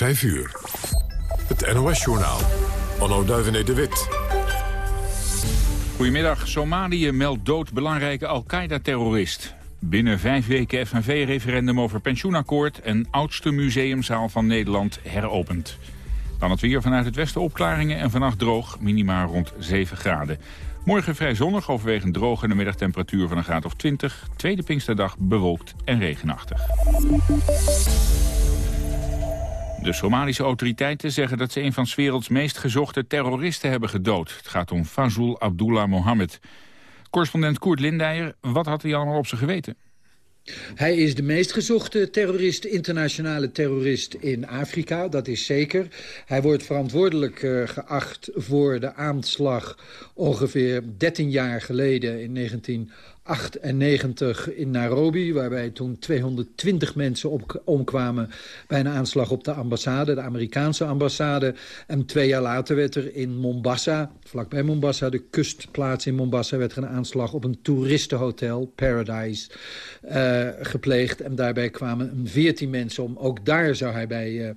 5 uur. Het NOS-journaal. Onno Duivenet de Wit. Goedemiddag. Somalië meldt dood belangrijke Al-Qaeda-terrorist. Binnen vijf weken FNV-referendum over pensioenakkoord... en oudste museumzaal van Nederland heropend. Dan het weer vanuit het westen opklaringen en vannacht droog, minimaal rond 7 graden. Morgen vrij zonnig, overwegend droog en de middagtemperatuur van een graad of 20. Tweede Pinksterdag bewolkt en regenachtig. De Somalische autoriteiten zeggen dat ze een van 's werelds meest gezochte terroristen hebben gedood. Het gaat om Fazul Abdullah Mohammed. Correspondent Koert Lindijer, wat had hij allemaal op zijn geweten? Hij is de meest gezochte terrorist, internationale terrorist in Afrika, dat is zeker. Hij wordt verantwoordelijk uh, geacht voor de aanslag ongeveer 13 jaar geleden in 19 98 in Nairobi... waarbij toen 220 mensen omkwamen bij een aanslag op de ambassade... de Amerikaanse ambassade. En twee jaar later werd er in Mombasa, vlakbij Mombasa... de kustplaats in Mombasa, werd er een aanslag op een toeristenhotel, Paradise, uh, gepleegd. En daarbij kwamen 14 mensen om. Ook daar zou hij bij uh,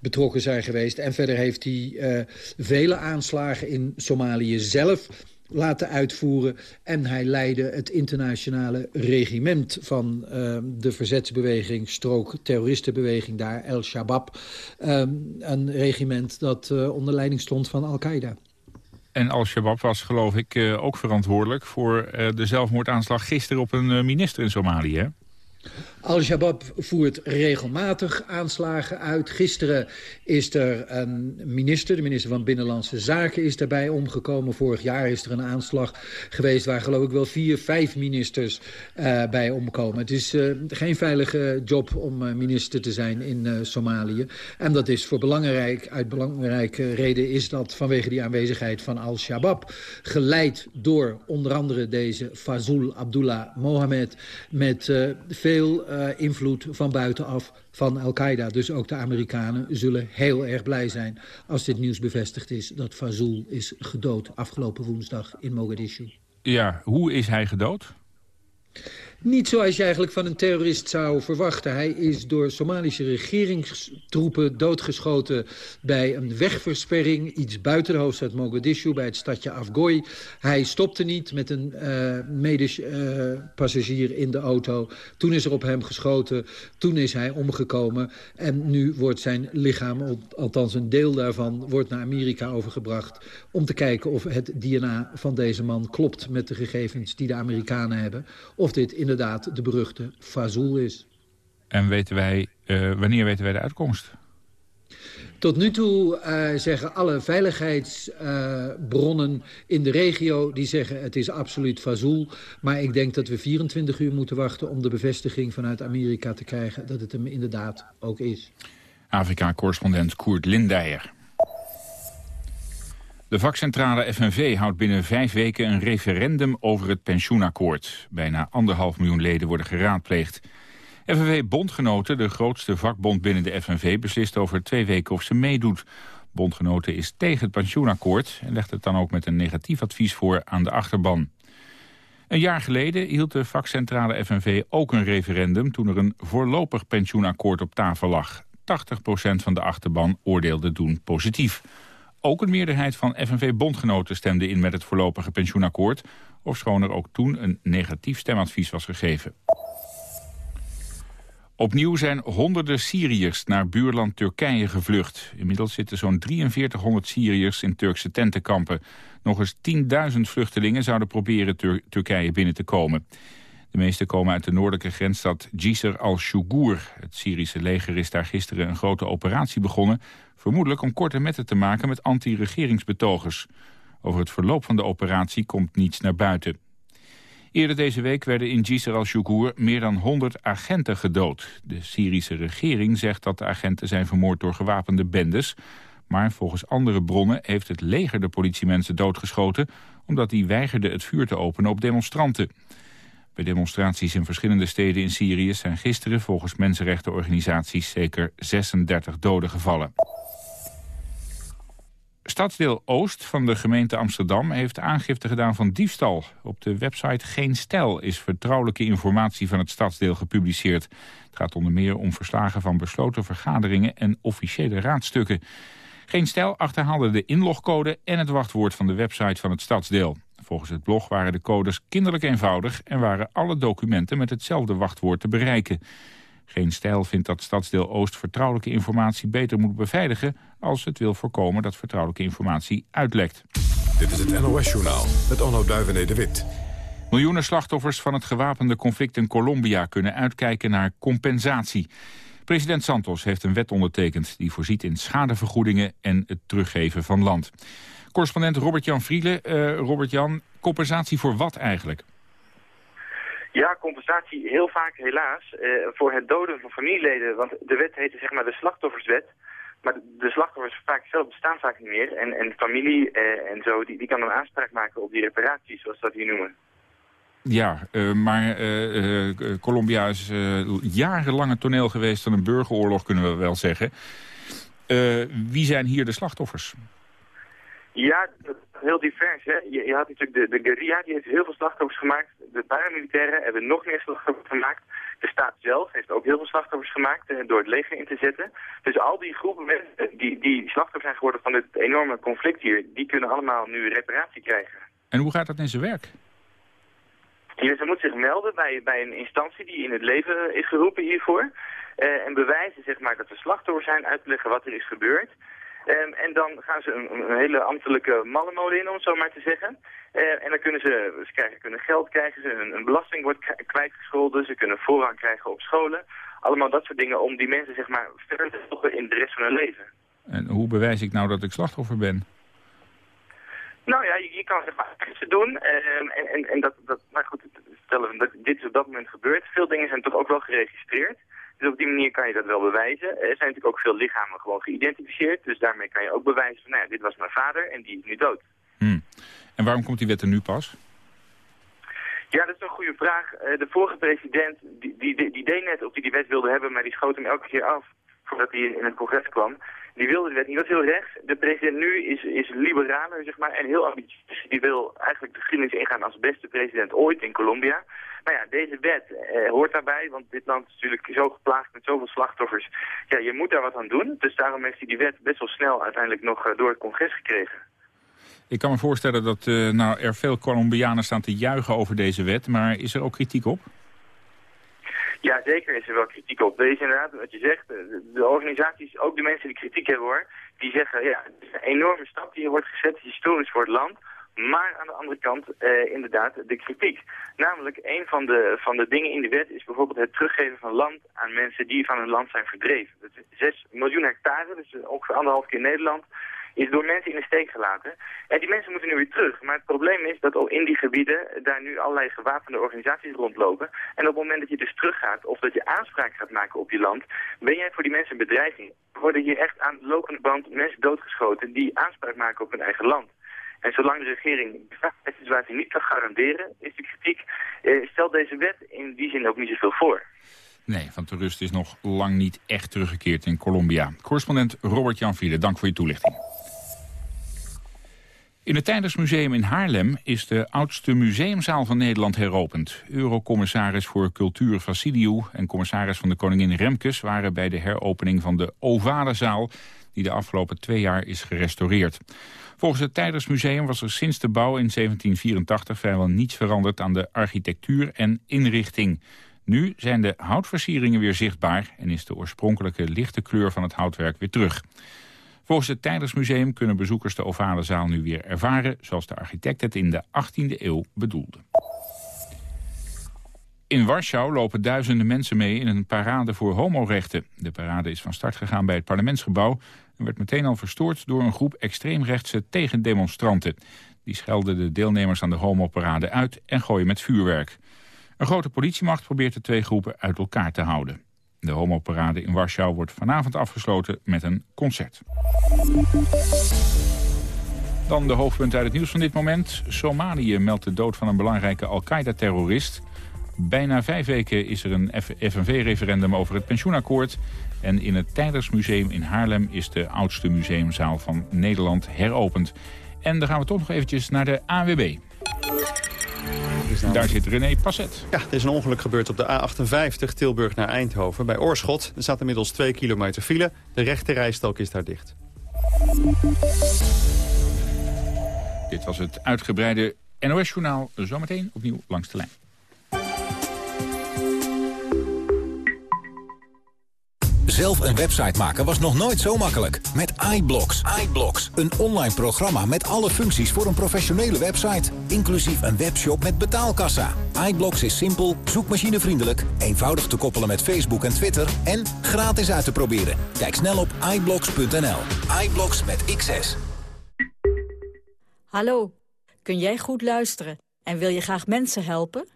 betrokken zijn geweest. En verder heeft hij uh, vele aanslagen in Somalië zelf laten uitvoeren. En hij leidde het internationale regiment van uh, de verzetsbeweging, strook terroristenbeweging daar, El Shabaab. Um, een regiment dat uh, onder leiding stond van Al-Qaeda. En Al-Shabaab was, geloof ik, uh, ook verantwoordelijk voor de zelfmoordaanslag gisteren op een minister in Somalië? Al-Shabaab voert regelmatig aanslagen uit. Gisteren is er een minister, de minister van Binnenlandse Zaken, is daarbij omgekomen. Vorig jaar is er een aanslag geweest waar geloof ik wel vier, vijf ministers uh, bij omkomen. Het is uh, geen veilige job om uh, minister te zijn in Somalië. En dat is voor belangrijk, uit belangrijke reden is dat vanwege die aanwezigheid van Al-Shabaab. Geleid door onder andere deze Fazul Abdullah Mohammed met veel uh, invloed van buitenaf van Al-Qaeda. Dus ook de Amerikanen zullen heel erg blij zijn als dit nieuws bevestigd is... dat Fazul is gedood afgelopen woensdag in Mogadishu. Ja, hoe is hij gedood? Niet zoals je eigenlijk van een terrorist zou verwachten. Hij is door Somalische regeringstroepen doodgeschoten bij een wegversperring... iets buiten de hoofdstad Mogadishu, bij het stadje Afgoy. Hij stopte niet met een uh, medepassagier uh, in de auto. Toen is er op hem geschoten, toen is hij omgekomen. En nu wordt zijn lichaam, althans een deel daarvan... wordt naar Amerika overgebracht om te kijken of het DNA van deze man klopt... met de gegevens die de Amerikanen hebben. Of dit in inderdaad de beruchte Fazul is. En weten wij, uh, wanneer weten wij de uitkomst? Tot nu toe uh, zeggen alle veiligheidsbronnen uh, in de regio... die zeggen het is absoluut Fazul. Maar ik denk dat we 24 uur moeten wachten... om de bevestiging vanuit Amerika te krijgen... dat het hem inderdaad ook is. Afrika-correspondent Koert Lindijer. De vakcentrale FNV houdt binnen vijf weken een referendum over het pensioenakkoord. Bijna anderhalf miljoen leden worden geraadpleegd. FNV-bondgenoten, de grootste vakbond binnen de FNV, beslist over twee weken of ze meedoet. Bondgenoten is tegen het pensioenakkoord en legt het dan ook met een negatief advies voor aan de achterban. Een jaar geleden hield de vakcentrale FNV ook een referendum toen er een voorlopig pensioenakkoord op tafel lag. 80% van de achterban oordeelde toen positief. Ook een meerderheid van FNV-bondgenoten stemde in met het voorlopige pensioenakkoord... ofschoon er ook toen een negatief stemadvies was gegeven. Opnieuw zijn honderden Syriërs naar buurland Turkije gevlucht. Inmiddels zitten zo'n 4300 Syriërs in Turkse tentenkampen. Nog eens 10.000 vluchtelingen zouden proberen Tur Turkije binnen te komen. De meeste komen uit de noordelijke grensstad Jisr al-Shugur. Het Syrische leger is daar gisteren een grote operatie begonnen... vermoedelijk om korte metten te maken met anti-regeringsbetogers. Over het verloop van de operatie komt niets naar buiten. Eerder deze week werden in Jisr al-Shugur meer dan 100 agenten gedood. De Syrische regering zegt dat de agenten zijn vermoord door gewapende bendes... maar volgens andere bronnen heeft het leger de politiemensen doodgeschoten... omdat die weigerden het vuur te openen op demonstranten. Bij demonstraties in verschillende steden in Syrië zijn gisteren volgens mensenrechtenorganisaties zeker 36 doden gevallen. Stadsdeel Oost van de gemeente Amsterdam heeft aangifte gedaan van diefstal. Op de website Geen Stijl is vertrouwelijke informatie van het stadsdeel gepubliceerd. Het gaat onder meer om verslagen van besloten vergaderingen en officiële raadstukken. Geen Stijl achterhaalde de inlogcode en het wachtwoord van de website van het stadsdeel. Volgens het blog waren de codes kinderlijk eenvoudig en waren alle documenten met hetzelfde wachtwoord te bereiken. Geen Stijl vindt dat Stadsdeel Oost vertrouwelijke informatie beter moet beveiligen... als het wil voorkomen dat vertrouwelijke informatie uitlekt. Dit is het NOS-journaal met Onno Duivené de Wit. Miljoenen slachtoffers van het gewapende conflict in Colombia... kunnen uitkijken naar compensatie. President Santos heeft een wet ondertekend... die voorziet in schadevergoedingen en het teruggeven van land. Correspondent Robert-Jan Vrielen. Uh, Robert-Jan, compensatie voor wat eigenlijk? Ja, compensatie heel vaak helaas uh, voor het doden van familieleden. Want de wet heette zeg maar de slachtofferswet. Maar de, slachtoffers vaak zelf bestaan vaak niet meer. En, en familie uh, en zo, die, die kan dan aanspraak maken op die reparaties, zoals dat hier noemen. Ja, uh, maar Colombia is jarenlang een toneel geweest van een burgeroorlog, kunnen we wel zeggen. wie zijn hier de slachtoffers? Ja, heel divers. Hè? Je, je, had natuurlijk de, de guerrilla, die heeft heel veel slachtoffers gemaakt. De paramilitairen hebben nog meer slachtoffers gemaakt. De staat zelf heeft ook heel veel slachtoffers gemaakt uh, door het leger in te zetten. Dus al die groepen mensen die, die slachtoffer zijn geworden van dit enorme conflict hier, die kunnen allemaal nu reparatie krijgen. En hoe gaat dat in zijn werk? Ja, ze moeten zich melden bij, bij een instantie die in het leven is geroepen hiervoor. Uh, en bewijzen zeg maar, dat ze slachtoffer zijn, uitleggen wat er is gebeurd. Um, en dan gaan ze een, een hele ambtelijke mallenmolen in, om zo maar te zeggen. Uh, en dan kunnen ze, ze krijgen, kunnen geld krijgen, ze, een, een belasting wordt kwijtgescholden, ze kunnen voorrang krijgen op scholen. Allemaal dat soort dingen om die mensen zeg maar verder te volgen in de rest van hun leven. En hoe bewijs ik nou dat ik slachtoffer ben? Nou ja, je, je kan zeg maar iets doen. En, en, en dat, dat, maar goed, stellen dat dit is op dat moment gebeurd. Veel dingen zijn toch ook wel geregistreerd. Dus op die manier kan je dat wel bewijzen. Er zijn natuurlijk ook veel lichamen gewoon geïdentificeerd. Dus daarmee kan je ook bewijzen van, nou ja, dit was mijn vader en die is nu dood. Hmm. En waarom komt die wet er nu pas? Ja, dat is een goede vraag. Uh, de vorige president, die, die, die, deed net of hij die wet wilde hebben, maar die schoot hem elke keer af voordat hij in het congres kwam. Die wilde de wet niet, dat heel rechts. De president nu is, is liberaler, zeg maar, en heel ambitieus. Die wil eigenlijk de geschiedenis ingaan als beste president ooit in Colombia. Nou ja, deze wet eh, hoort daarbij, want dit land is natuurlijk zo geplaagd met zoveel slachtoffers. Ja, je moet daar wat aan doen. Dus daarom heeft hij die wet best wel snel uiteindelijk nog uh, door het congres gekregen. Ik kan me voorstellen dat uh, nou, er veel Colombianen staan te juichen over deze wet, maar is er ook kritiek op? Ja, zeker is er wel kritiek op. Deze inderdaad, wat je zegt, de, de, organisaties, ook de mensen die kritiek hebben hoor, die zeggen, ja, het is een enorme stap die hier wordt gezet, het is historisch voor het land. Maar aan de andere kant uh, inderdaad de kritiek. Namelijk, een van de, van de dingen in de wet is bijvoorbeeld het teruggeven van land aan mensen die van hun land zijn verdreven. Dat is 6 miljoen hectare, dus ongeveer anderhalf keer Nederland, is door mensen in de steek gelaten. En die mensen moeten nu weer terug. Maar het probleem is dat in die gebieden daar nu allerlei gewapende organisaties rondlopen. En op het moment dat je dus teruggaat of dat je aanspraak gaat maken op je land, ben jij voor die mensen een bedreiging. Worden hier echt aan de lopende band mensen doodgeschoten die aanspraak maken op hun eigen land. En zolang de regering de situatie niet kan garanderen, is de kritiek, eh, stelt deze wet in die zin ook niet zoveel voor. Nee, van de rust is nog lang niet echt teruggekeerd in Colombia. Correspondent Robert-Jan Vrielen, dank voor je toelichting. In het Tijdersmuseum in Haarlem is de oudste museumzaal van Nederland heropend. Eurocommissaris voor Cultuur Vassiliou en commissaris van de Koningin Remkes... waren bij de heropening van de ovale zaal... die de afgelopen twee jaar is gerestaureerd. Volgens het Tijdersmuseum was er sinds de bouw in 1784 vrijwel niets veranderd aan de architectuur en inrichting. Nu zijn de houtversieringen weer zichtbaar en is de oorspronkelijke lichte kleur van het houtwerk weer terug. Volgens het Tijdersmuseum kunnen bezoekers de ovale zaal nu weer ervaren... zoals de architect het in de 18e eeuw bedoelde. In Warschau lopen duizenden mensen mee in een parade voor homorechten. De parade is van start gegaan bij het parlementsgebouw... en werd meteen al verstoord door een groep extreemrechtse tegendemonstranten. Die schelden de deelnemers aan de homoparade uit en gooien met vuurwerk. Een grote politiemacht probeert de twee groepen uit elkaar te houden. De homoparade in Warschau wordt vanavond afgesloten met een concert. Dan de hoofdpunt uit het nieuws van dit moment. Somalië meldt de dood van een belangrijke Al-Qaeda-terrorist. Bijna vijf weken is er een FNV-referendum over het pensioenakkoord. En in het Tijdersmuseum in Haarlem is de oudste museumzaal van Nederland heropend. En dan gaan we toch nog eventjes naar de AWB. Daar zit René Passet. Ja, er is een ongeluk gebeurd op de A58 Tilburg naar Eindhoven. Bij Oorschot er staat inmiddels 2 kilometer file. De rechte rijstok is daar dicht. Dit was het uitgebreide NOS-journaal. Zometeen opnieuw langs de lijn. Zelf een website maken was nog nooit zo makkelijk. Met iBlocks. iBlocks, een online programma met alle functies voor een professionele website. Inclusief een webshop met betaalkassa. iBlocks is simpel, zoekmachinevriendelijk, eenvoudig te koppelen met Facebook en Twitter... en gratis uit te proberen. Kijk snel op iBlocks.nl. iBlocks met XS. Hallo, kun jij goed luisteren en wil je graag mensen helpen?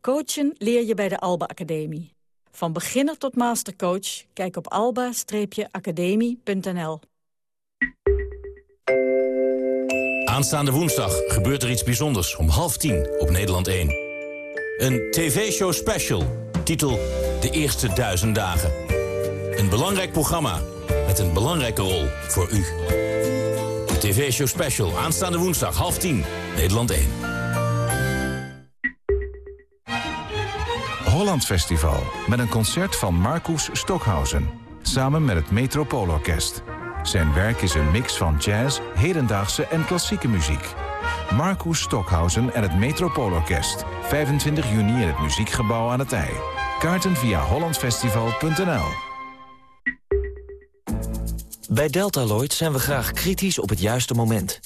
Coachen leer je bij de Alba Academie. Van beginner tot mastercoach, kijk op alba-academie.nl. Aanstaande woensdag gebeurt er iets bijzonders om half tien op Nederland 1. Een tv-show special, titel De Eerste Duizend Dagen. Een belangrijk programma met een belangrijke rol voor u. De tv-show special, aanstaande woensdag, half tien, Nederland 1. Holland Festival met een concert van Marcus Stockhausen. Samen met het Metropoolorkest. Zijn werk is een mix van jazz, hedendaagse en klassieke muziek. Marcus Stockhausen en het Metropoolorkest. 25 juni in het Muziekgebouw aan het IJ. Kaarten via hollandfestival.nl Bij Deltaloid zijn we graag kritisch op het juiste moment.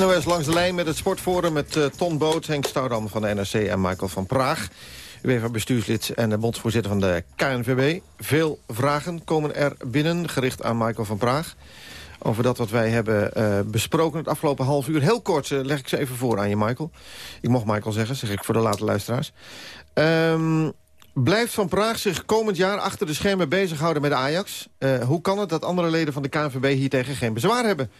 NOS langs de lijn met het sportforum met uh, Ton Boot, Henk Stoudam van de NRC en Michael van Praag. UEFA-bestuurslid en de bondsvoorzitter van de KNVB. Veel vragen komen er binnen, gericht aan Michael van Praag. Over dat wat wij hebben uh, besproken het afgelopen half uur. Heel kort uh, leg ik ze even voor aan je, Michael. Ik mocht Michael zeggen, zeg ik voor de late luisteraars. Um, Blijft Van Praag zich komend jaar achter de schermen bezighouden met Ajax? Hoe kan het dat andere leden van de KNVB hiertegen geen bezwaar hebben?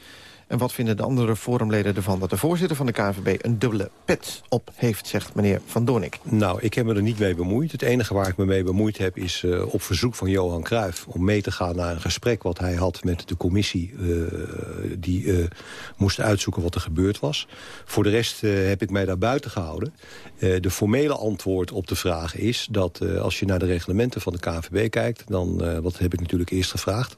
En wat vinden de andere forumleden ervan dat de voorzitter van de KNVB een dubbele pet op heeft, zegt meneer Van Doornik? Nou, ik heb me er niet mee bemoeid. Het enige waar ik me mee bemoeid heb is uh, op verzoek van Johan Cruijff... om mee te gaan naar een gesprek wat hij had met de commissie... Uh, die uh, moest uitzoeken wat er gebeurd was. Voor de rest heb ik mij daar buiten gehouden. de formele antwoord op de vraag is dat als je naar de reglementen van de KNVB kijkt... dan, wat heb ik natuurlijk eerst gevraagd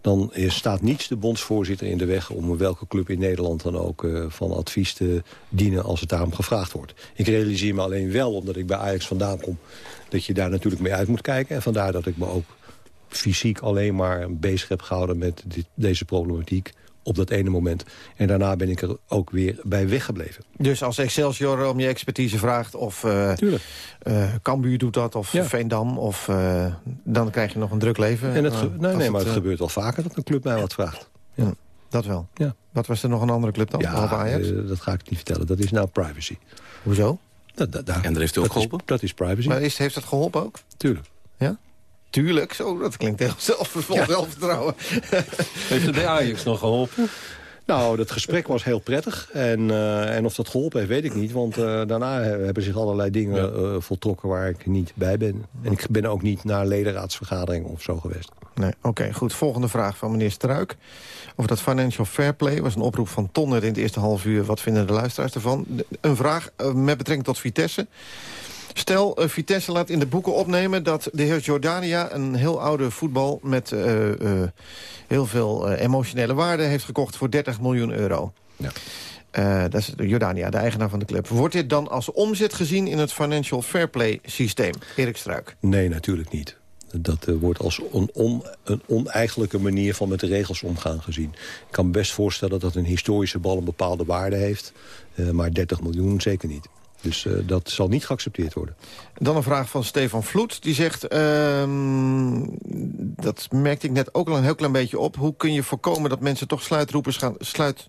dan staat niets de bondsvoorzitter in de weg... om welke club in Nederland dan ook uh, van advies te dienen als het daarom gevraagd wordt. Ik realiseer me alleen wel, omdat ik bij Ajax vandaan kom... dat je daar natuurlijk mee uit moet kijken. En vandaar dat ik me ook fysiek alleen maar bezig heb gehouden met dit, deze problematiek op dat ene moment. En daarna ben ik er ook weer bij weggebleven. Dus als Excelsior om je expertise vraagt... of uh, uh, Cambuur doet dat, of ja. Veendam... Of, uh, dan krijg je nog een druk leven. En het nee, nee, maar het, gebeurt wel vaker dat een club mij wat vraagt. Ja. ja. Dat wel. Ja. Wat was er nog een andere club dan? Ja, Ajax? dat ga ik niet vertellen. Dat is nou privacy. Hoezo? Dat, dat, en daar heeft u ook geholpen? Is, dat is privacy. Maar is, heeft dat geholpen ook? Tuurlijk. Tuurlijk, zo, dat klinkt heel ja. zelfvertrouwen. Heeft het de Ajax nog geholpen? Nou, dat gesprek was heel prettig. En, uh, en of dat geholpen heeft, weet ik niet. Want uh, daarna hebben zich allerlei dingen ja. uh, voltrokken waar ik niet bij ben. En ik ben ook niet naar ledenraadsvergadering of zo geweest. Nee, oké, okay, goed. Volgende vraag van meneer Struik. Over dat financial fair play was een oproep van Tonner in het eerste half uur. Wat vinden de luisteraars ervan? Een vraag met betrekking tot Vitesse. Stel, uh, Vitesse laat in de boeken opnemen dat de heer Jordania... een heel oude voetbal met uh, uh, heel veel emotionele waarde heeft gekocht... voor 30 miljoen euro. Ja. dat is Jordania, de eigenaar van de club. Wordt dit dan als omzet gezien in het financial fair play systeem? Erik Struik. Nee, natuurlijk niet. Dat uh, wordt als een, on, een oneigenlijke manier van met de regels omgaan gezien. Ik kan me best voorstellen dat een historische bal een bepaalde waarde heeft. Uh, maar 30 miljoen zeker niet. Dus uh, dat zal niet geaccepteerd worden. Dan een vraag van Stefan Vloed. Die zegt, ehm, dat merkte ik net ook al een heel klein beetje op... hoe kun je voorkomen dat mensen toch sluitroepers gaan... Sluit,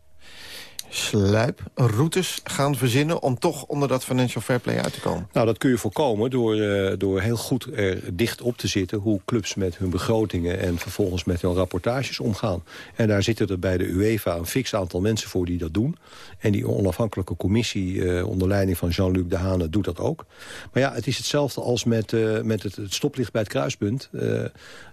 sluiproutes gaan verzinnen... om toch onder dat financial fair play uit te komen? Nou, dat kun je voorkomen door, uh, door heel goed er dicht op te zitten... hoe clubs met hun begrotingen en vervolgens met hun rapportages omgaan. En daar zitten er bij de UEFA een fix aantal mensen voor die dat doen. En die onafhankelijke commissie uh, onder leiding van Jean-Luc Dehane doet dat ook. Maar ja, het is hetzelfde als met, uh, met het, het, stoplicht bij het kruispunt.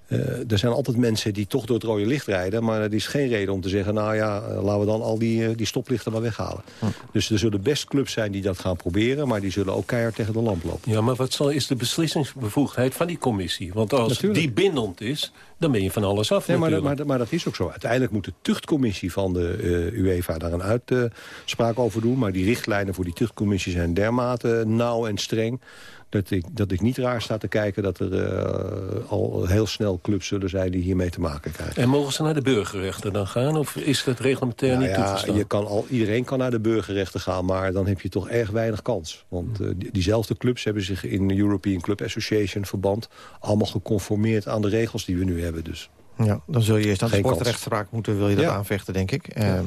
Uh, er zijn altijd mensen die toch door het rode licht rijden... maar er is geen reden om te zeggen... nou ja, uh, laten we dan al die, uh, die stoplichten maar weghalen. Hm. Dus er zullen best clubs zijn die dat gaan proberen... maar die zullen ook keihard tegen de lamp lopen. Ja, maar wat zal, is de beslissingsbevoegdheid van die commissie? Want als natuurlijk. die bindend is, dan ben je van alles af nee, maar, maar, maar, dat is ook zo. Uiteindelijk moet de tuchtcommissie van de UEFA daar een uitspraak over doen... maar die richtlijnen voor die tuchtcommissie zijn dermate nauw en streng dat ik, dat ik niet raar sta te kijken... dat er uh, al heel snel clubs zullen zijn die hiermee te maken krijgen. En mogen ze naar de burgerrechter dan gaan? Of is dat reglementair nou niet ja, toegestaan? Je kan al, iedereen kan naar de burgerrechter gaan... maar dan heb je toch erg weinig kans. Want uh, diezelfde clubs hebben zich in de European Club Association verband... allemaal geconformeerd aan de regels die we nu hebben. Dus. Ja, dan zul je eerst aan de sportrechtspraak moeten, wil je dat ja. aanvechten, denk ik. Ja. Uh,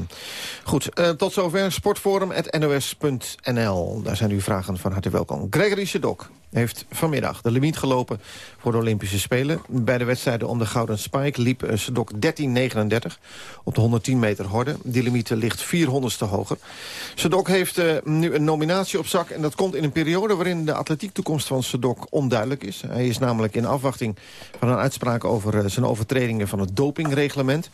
goed, uh, tot zover sportforum.nos.nl. Daar zijn uw vragen van harte welkom. Gregory Sedok heeft vanmiddag de limiet gelopen voor de Olympische Spelen. Bij de wedstrijden om de Gouden Spike liep uh, Sedok 13.39 op de 110 meter horde. Die limiet ligt 400ste hoger. Sedok heeft uh, nu een nominatie op zak en dat komt in een periode waarin de atletiektoekomst van Sedok onduidelijk is. Hij is namelijk in afwachting van een uitspraak over uh, zijn overtredingen van het dopingreglement.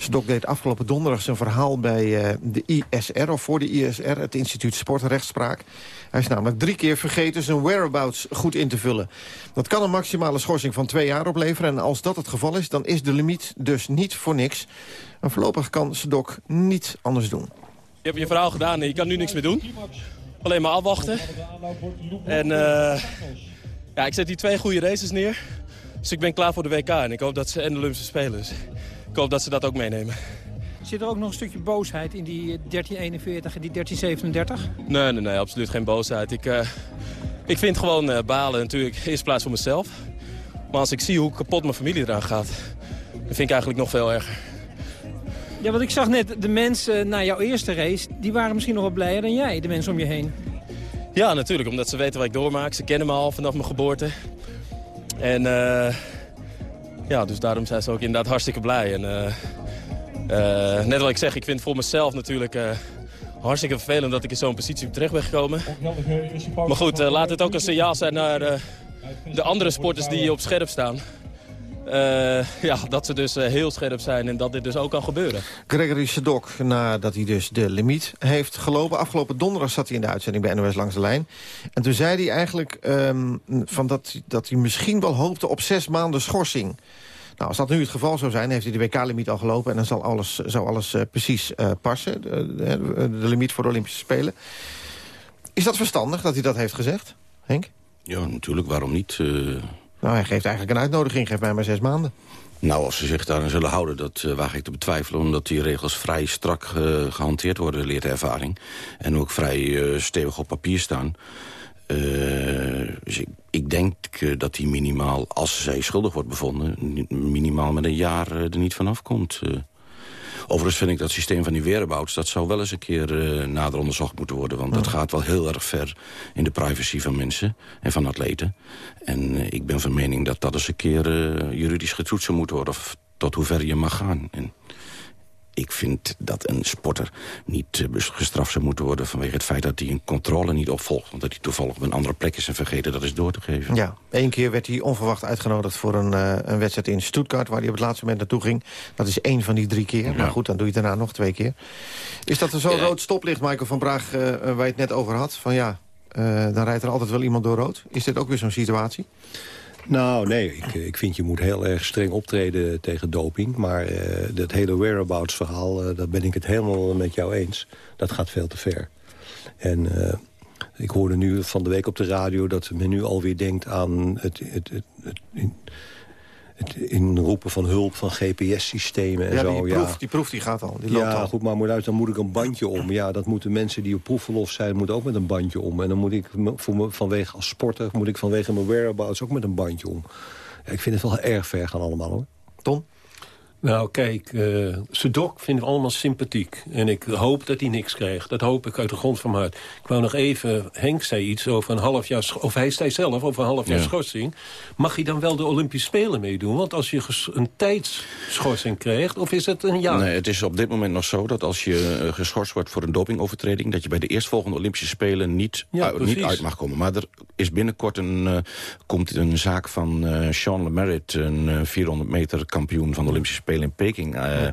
Sedok deed afgelopen donderdag zijn verhaal bij uh, de ISR, of voor de ISR, het Instituut Sportrechtspraak. Hij is namelijk drie keer vergeten zijn whereabouts goed in te vullen. Dat kan een maximale schorsing van twee jaar opleveren. En als dat het geval is, dan is de limiet dus niet voor niks. En voorlopig kan Sedok niet anders doen. Je hebt je verhaal gedaan en je kan nu niks meer doen. Alleen maar afwachten. En uh, ja, ik zet die twee goede races neer. Dus ik ben klaar voor de WK en ik hoop dat ze en de Olympische Spelen. Ik hoop dat ze dat ook meenemen. Zit er ook nog een stukje boosheid in die 1341 en die 1337? Nee, nee, nee, absoluut geen boosheid. Ik, uh, ik vind gewoon uh, balen natuurlijk eerst plaats voor mezelf. Maar als ik zie hoe kapot mijn familie eraan gaat, dan vind ik eigenlijk nog veel erger. Ja, want ik zag net, de mensen na jouw eerste race, die waren misschien nog wel blijer dan jij, de mensen om je heen. Ja, natuurlijk, omdat ze weten wat ik doormaak. Ze kennen me al vanaf mijn geboorte. En uh, ja, dus daarom zijn ze ook inderdaad hartstikke blij. En, uh, uh, net wat ik zeg, ik vind voor mezelf natuurlijk hartstikke vervelend dat ik in zo'n positie terecht ben gekomen. Maar goed, laat het ook een signaal zijn naar de andere sporters die op scherp staan. Uh, ja, dat ze dus uh, heel scherp zijn en dat dit dus ook kan gebeuren. Gregory Sedok, nadat hij dus de limiet heeft gelopen. Afgelopen donderdag zat hij in de uitzending bij NOS Langs de Lijn. En toen zei hij eigenlijk um, van dat, dat hij misschien wel hoopte op zes maanden schorsing. Nou, als dat nu het geval zou zijn, heeft hij de WK-limiet al gelopen... en dan zal alles, zou alles uh, precies passen, de, de, de limiet voor de Olympische Spelen. Is dat verstandig dat hij dat heeft gezegd, Henk? Ja, natuurlijk. Waarom niet? Nou, hij geeft eigenlijk een uitnodiging. Geef mij maar zes maanden. Nou, als ze zich daarin zullen houden, dat uh, waag ik te betwijfelen... omdat die regels vrij strak uh, gehanteerd worden, leert de ervaring. En ook vrij uh, stevig op papier staan. dus ik, ik denk dat hij minimaal, als zij schuldig wordt bevonden... minimaal met een jaar er niet vanaf komt. Overigens vind ik dat systeem van die whereabouts... dat zou wel eens een keer uh, nader onderzocht moeten worden. Want dat gaat wel heel erg ver in de privacy van mensen en van atleten. En uh, ik ben van mening dat dat eens een keer uh, juridisch getoetst zou moeten worden... of tot hoe ver je mag gaan. En ik vind dat een sporter niet uh, gestraft zou moeten worden... vanwege het feit dat hij een controle niet opvolgt. Want dat hij toevallig op een andere plek is en vergeten dat is door te geven. Ja, één keer werd hij onverwacht uitgenodigd voor een, uh, een wedstrijd in Stuttgart... waar hij op het laatste moment naartoe ging. Dat is één van die drie keer. Ja. Maar goed, dan doe je het daarna nog twee keer. Is dat er zo'n rood stoplicht, Michael van Braag, uh, waar je het net over had? Van ja, dan rijdt er altijd wel iemand door rood. Is dit ook weer zo'n situatie? Nou, nee. Ik, ik vind je moet heel erg streng optreden tegen doping. Maar uh, dat hele whereabouts verhaal, uh, daar ben ik het helemaal met jou eens. Dat gaat veel te ver. En uh, ik hoorde nu van de week op de radio dat men nu alweer denkt aan het, het, het, het, het inroepen van hulp van GPS-systemen en ja, zo. Die proef, die proef die gaat al. Die loopt ja, al. goed, maar moet uit, dan moet ik een bandje om. Ja, dat moeten mensen die op proefverlof zijn, moeten ook met een bandje om. En dan moet ik voor me, vanwege als sporter, moet ik vanwege mijn whereabouts ook met een bandje om. Ja, ik vind het wel erg ver gaan allemaal hoor. Tom? Nou, kijk, eh Sedok vinden we allemaal sympathiek. En ik hoop dat hij niks krijgt. Dat hoop ik uit de grond van mijn hart. Ik wou nog even, Henk zei iets over een half jaar... of hij zei zelf over een half jaar Ja. schorsing. Mag hij dan wel de Olympische Spelen meedoen? Want als je een tijdsschorsing krijgt, of is het een jaar? Nee, het is op dit moment nog zo dat als je eh, geschorst wordt voor een dopingovertreding... dat je bij de eerstvolgende Olympische Spelen niet, Ja, uit, niet uit mag komen. Maar er is binnenkort een, eh, komt een zaak van Sean LeMeritt... een eh, 400 meter kampioen van de Olympische Spelen in Peking... eh,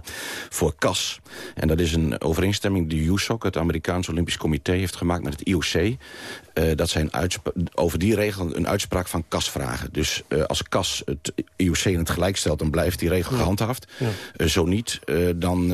voor CAS. En dat is een overeenstemming die USOC, het Amerikaanse Olympisch Comité... heeft gemaakt met het IOC. Eh, dat zij een uitspra- over die regel een uitspraak van CAS vragen. Dus eh, als CAS het IOC in het gelijk stelt... dan blijft die regel gehandhaafd. Ja. Eh, zo niet, dan,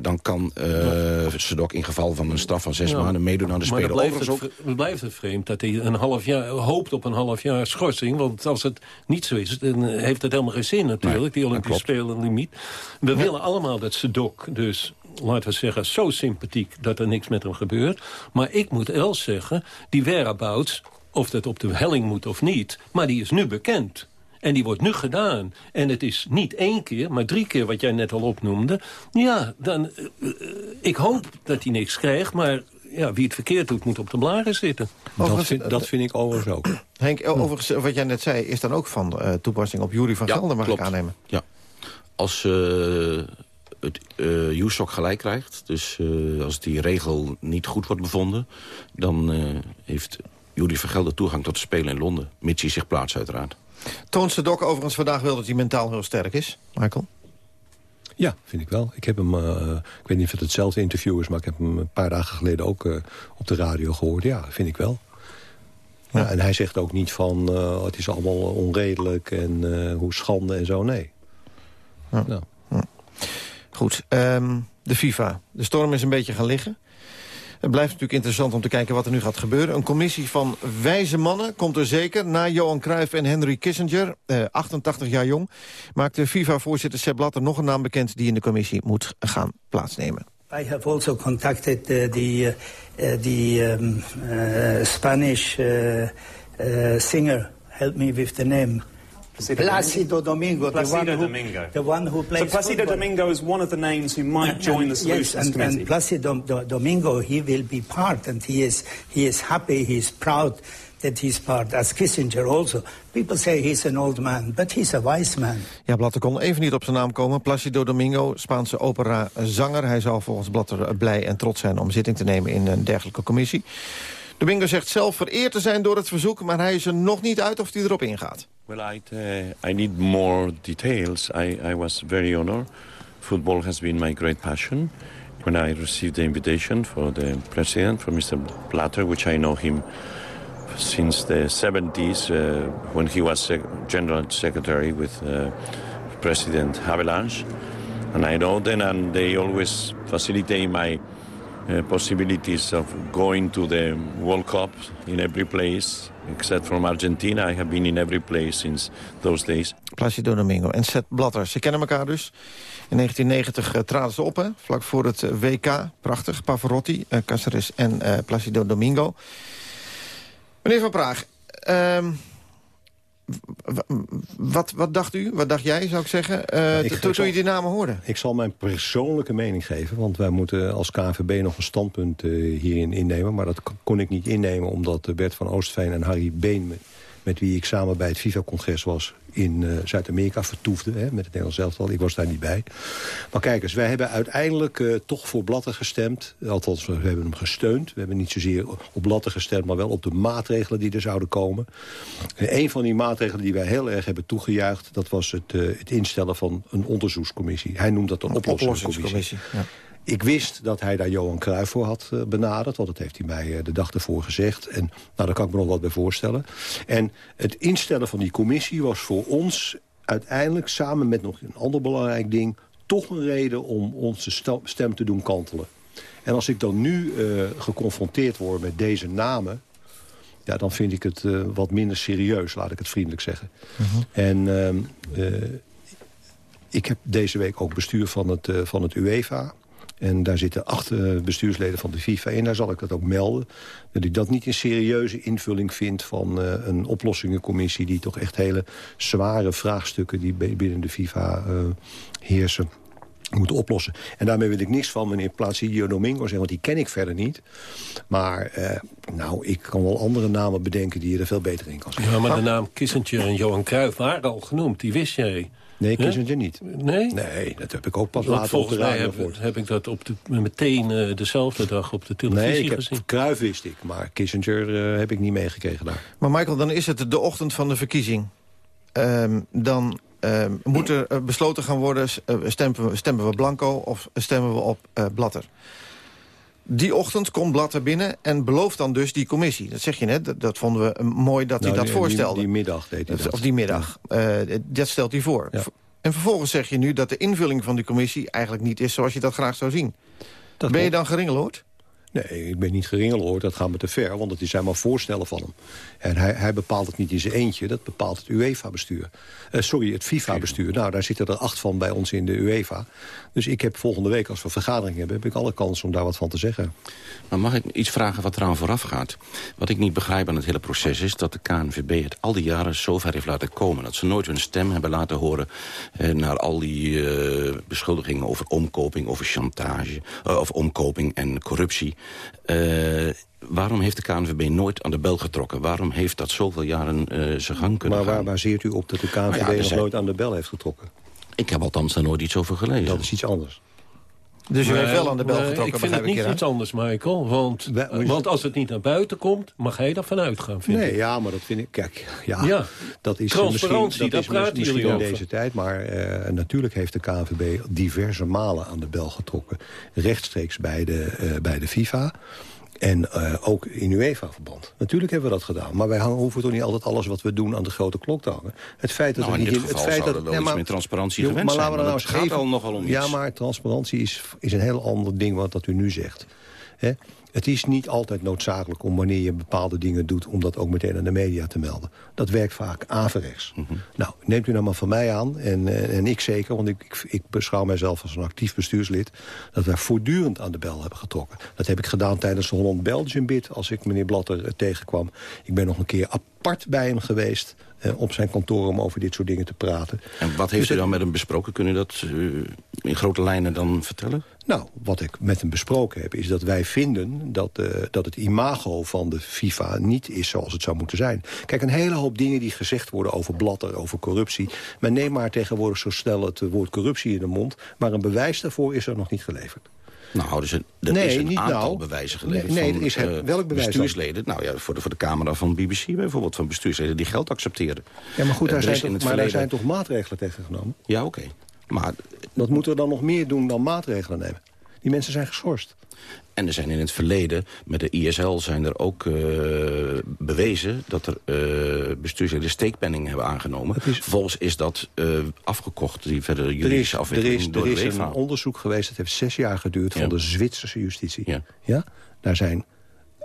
dan kan uh, Sedok in geval van een straf van zes Ja. maanden meedoen aan de Maar Spelen. dan blijft, het, ook, blijft het vreemd dat hij een half jaar hoopt op een half jaar schorsing. Want als het niet zo is, dan heeft het helemaal geen zin natuurlijk. Nee, die Olympische. Spelen limiet. We willen allemaal dat Sedok dus laten we zeggen, zo sympathiek dat er niks met hem gebeurt. Maar ik moet wel zeggen, die whereabouts, of dat op de helling moet of niet... maar die is nu bekend. En die wordt nu gedaan. En het is niet één keer, maar drie keer wat jij net al opnoemde. Ja, dan, eh, eh, ik hoop dat hij niks krijgt, maar ja, wie het verkeerd doet moet op de blaren zitten. Dat vind, dat vind ik overigens ook. Henk, eh, overigens, wat jij net zei, is dan ook van eh, toepassing op Jury van Ja, Gelder, mag klopt. ik aannemen. Ja. Als eh het eh USOC gelijk krijgt, dus eh, als die regel niet goed wordt bevonden... dan eh, heeft Jury van Gelder toegang tot de Spelen in Londen. Mits hij zich plaatst uiteraard. Toont Sedok overigens vandaag wel dat hij mentaal heel sterk is, Michael? Ja, vind ik wel. Ik heb hem, eh, ik weet niet of het hetzelfde interview is... maar ik heb hem een paar dagen geleden ook eh, op de radio gehoord. Ja, vind ik wel. Ja, en hij zegt ook niet van eh, het is allemaal onredelijk en eh, hoe schande en zo. Nee. Ja. Nou. Goed, ehm, de FIFA. De storm is een beetje gaan liggen. Het blijft natuurlijk interessant om te kijken wat er nu gaat gebeuren. Een commissie van wijze mannen komt er zeker... na Johan Cruijff en Henry Kissinger, eh, 88 jaar jong... maakt de FIFA-voorzitter Sepp Blatter nog een naam bekend... die in de commissie moet gaan plaatsnemen. I have also contacted uh, the uh, singer. Help me with the name. Placido Domingo, the one who, Domingo. the one who plays So Placido football. Domingo is one of the names who might join the solutions yes, and, committee. and Placido Do- Domingo, he will be part, and he is he is happy, he is proud that he's part. As Kissinger also, people say he's an old man, but he's a wise man. Ja, Blatter kon even niet op zijn naam komen. Placido Domingo, Spaanse opera-zanger. Hij zou volgens Blatter blij en trots zijn om zitting te nemen in een dergelijke commissie. Domingo zegt zelf vereerd te zijn door het verzoek... maar hij is er nog niet uit of hij erop ingaat. Well, I, uh, I need more details. I, I was very honored. Football has been my great passion. When I received the invitation for the president, for Mr. Blatter, which I know him since the 70s, uh, when he was general secretary with uh, President Havelange. And I know them, and they always facilitate my uh, possibilities of going to the World Cup in every place, except from Argentina. I have been in every place since those days. Placido Domingo en Seth Blatter. Ze kennen elkaar dus. In 1990 eh, traden ze op, hè, vlak voor het eh, WK. Prachtig. Pavarotti, eh, Caceres en eh, Placido Domingo. Meneer Van Praag, ehm, wat, wat dacht u? Wat dacht jij, zou ik zeggen, Ik- ik toen je die namen hoorde? Ik zal mijn persoonlijke mening geven. Want wij moeten als KNVB nog een standpunt eh, hierin innemen. Maar dat kon ik niet innemen omdat eh, Bert van Oostveen en Harry Been... met, met wie ik samen bij het FIFA-congres was in eh, Zuid-Amerika vertoefden. Hè, met het Nederlands elftal. Ik was daar niet bij. Maar kijk eens, wij hebben uiteindelijk eh, toch voor Blatter gestemd. Althans, we hebben hem gesteund. We hebben niet zozeer op Blatter gestemd... maar wel op de maatregelen die er zouden komen. En een van die maatregelen die wij heel erg hebben toegejuicht... dat was het, eh, het instellen van een onderzoekscommissie. Hij noemt dat een oplossingscommissie. Oplossingscommissie, ja. Ik wist dat hij daar Johan Cruijff voor had eh, benaderd. Want dat heeft hij mij eh, de dag ervoor gezegd. En nou, daar kan ik me nog wat bij voorstellen. En het instellen van die commissie was voor ons uiteindelijk... samen met nog een ander belangrijk ding... toch een reden om onze stem te doen kantelen. En als ik dan nu eh, geconfronteerd word met deze namen... Ja, dan vind ik het wat minder serieus, laat ik het vriendelijk zeggen. En ehm, eh, ik heb deze week ook bestuur van het, van het UEFA. En daar zitten acht uh, bestuursleden van de FIFA in. Daar zal ik dat ook melden. Dat ik dat niet een serieuze invulling vind van uh, een oplossingencommissie... die toch echt hele zware vraagstukken die binnen de FIFA heersen moeten oplossen. En daarmee wil ik niks van meneer Placidio Domingo zeggen... want die ken ik verder niet. Maar eh, nou, ik kan wel andere namen bedenken die je er veel beter in kan zetten. Ja, maar de naam Kissinger en Johan Cruijff waren al genoemd. Die wist jij. Nee, Kissinger niet. Nee? Nee, dat heb ik ook pas later op de radio heb, heb ik dat op de, meteen uh, dezelfde dag op de televisie nee, ik heb, gezien. Cruijff wist ik, maar Kissinger uh, heb ik niet meegekregen daar. Maar Michael, dan is het de ochtend van de verkiezing. Um, dan uh, moet er besloten gaan worden... stemmen, we, stemmen we blanco of stemmen we op uh, Blatter. Die ochtend komt Blatter binnen en belooft dan dus die commissie. Dat zeg je net, dat, dat vonden we mooi dat nou, hij dat die, voorstelde. Die, die, middag deed hij dat. Of die middag, ja. uh, dat stelt hij voor. Ja. En vervolgens zeg je nu dat de invulling van die commissie... eigenlijk niet is zoals je dat graag zou zien. Dat ben je dan geringeloord? Nee, ik ben niet geringeloord, dat gaat me te ver. Want het zijn maar voorstellen van hem. En hij, hij bepaalt het niet in zijn eentje, dat bepaalt het UEFA-bestuur. Uh, sorry, het FIFA-bestuur. Nou, daar zitten er acht van bij ons in de UEFA. Dus ik heb volgende week, als we vergadering hebben... heb ik alle kans om daar wat van te zeggen. Maar mag ik iets vragen wat eraan vooraf gaat? Wat ik niet begrijp aan het hele proces is... dat de KNVB het al die jaren zover heeft laten komen. Dat ze nooit hun stem hebben laten horen... Eh, naar al die uh, beschuldigingen over omkoping, over chantage... Of omkoping en corruptie. Uh, waarom heeft de KNVB nooit aan de bel getrokken? Waarom heeft dat zoveel jaren uh, zijn gang kunnen maar waar gaan? baseert u op dat de KNVB Nou ja, nog zijn- nooit aan de bel heeft getrokken? Ik heb althans daar nooit iets over gelezen. Dat is iets anders. Dus u Nee, heeft wel aan de bel nee, getrokken, Ik vind het ik niet iets anders, Michael. Want, want als het niet naar buiten komt, mag hij daarvan uitgaan, vind Nee, ik. ja, maar dat vind ik... Kijk, ja, Ja. dat is Transparantie, misschien, daar dat is praten misschien jullie in over. deze tijd. Maar eh, natuurlijk heeft de KNVB diverse malen aan de bel getrokken. Rechtstreeks bij de, eh, bij de FIFA. En eh, ook in UEFA-verband. Natuurlijk hebben we dat gedaan. Maar wij hangen, hoeven toch niet altijd alles wat we doen aan de grote klok te hangen. Het feit dat Nou, in niet dit het feit dat, er wel nee, iets maar- meer transparantie Jo, gewenst maar zijn, laten we maar nou eens gaat even- al nogal om Ja, iets. maar transparantie is, is een heel ander ding wat dat u nu zegt. Het is niet altijd noodzakelijk om wanneer je bepaalde dingen doet... om dat ook meteen aan de media te melden. Dat werkt vaak averechts. Mhm. Nou, neemt u nou maar van mij aan, en, eh, en ik zeker... want ik, ik, ik beschouw mijzelf als een actief bestuurslid... dat wij voortdurend aan de bel hebben getrokken. Dat heb ik gedaan tijdens de Holland-Belgian bid... als ik meneer Blatter eh, tegenkwam. Ik ben nog een keer apart bij hem geweest... eh, op zijn kantoor om over dit soort dingen te praten. En wat heeft u dan met hem besproken? Kun u dat in grote lijnen dan vertellen? Nou, wat ik met hem besproken heb, is dat wij vinden dat, eh, dat het imago van de FIFA niet is zoals het zou moeten zijn. Kijk, een hele hoop dingen die gezegd worden over blatter, over corruptie. Men neemt maar tegenwoordig zo snel het woord corruptie in de mond. Maar een bewijs daarvoor is er nog niet geleverd. Nou, dus een, er Nee, is een niet aantal nou. bewijzen geleverd Nee, nee, van is eh, welk bewijs dan? bestuursleden. Nou ja, voor de, voor de camera van BBC bijvoorbeeld, van bestuursleden die geld accepteren. Ja, maar goed, Eh, daar zijn, toch, maar daar zijn toch maatregelen tegen genomen? Ja, oké. Maar Dat moeten we dan nog meer doen dan maatregelen nemen. Die mensen zijn geschorst. En er zijn in het verleden, met de ISL zijn er ook eh, bewezen... dat er eh bestuursleden steekpenningen hebben aangenomen. Vervolgens is dat eh, afgekocht, die verdere Er is, juridische er afwikkeling is, door er is een onderzoek geweest, dat heeft zes jaar geduurd... Ja. van de Zwitserse justitie. Ja. Ja? Daar zijn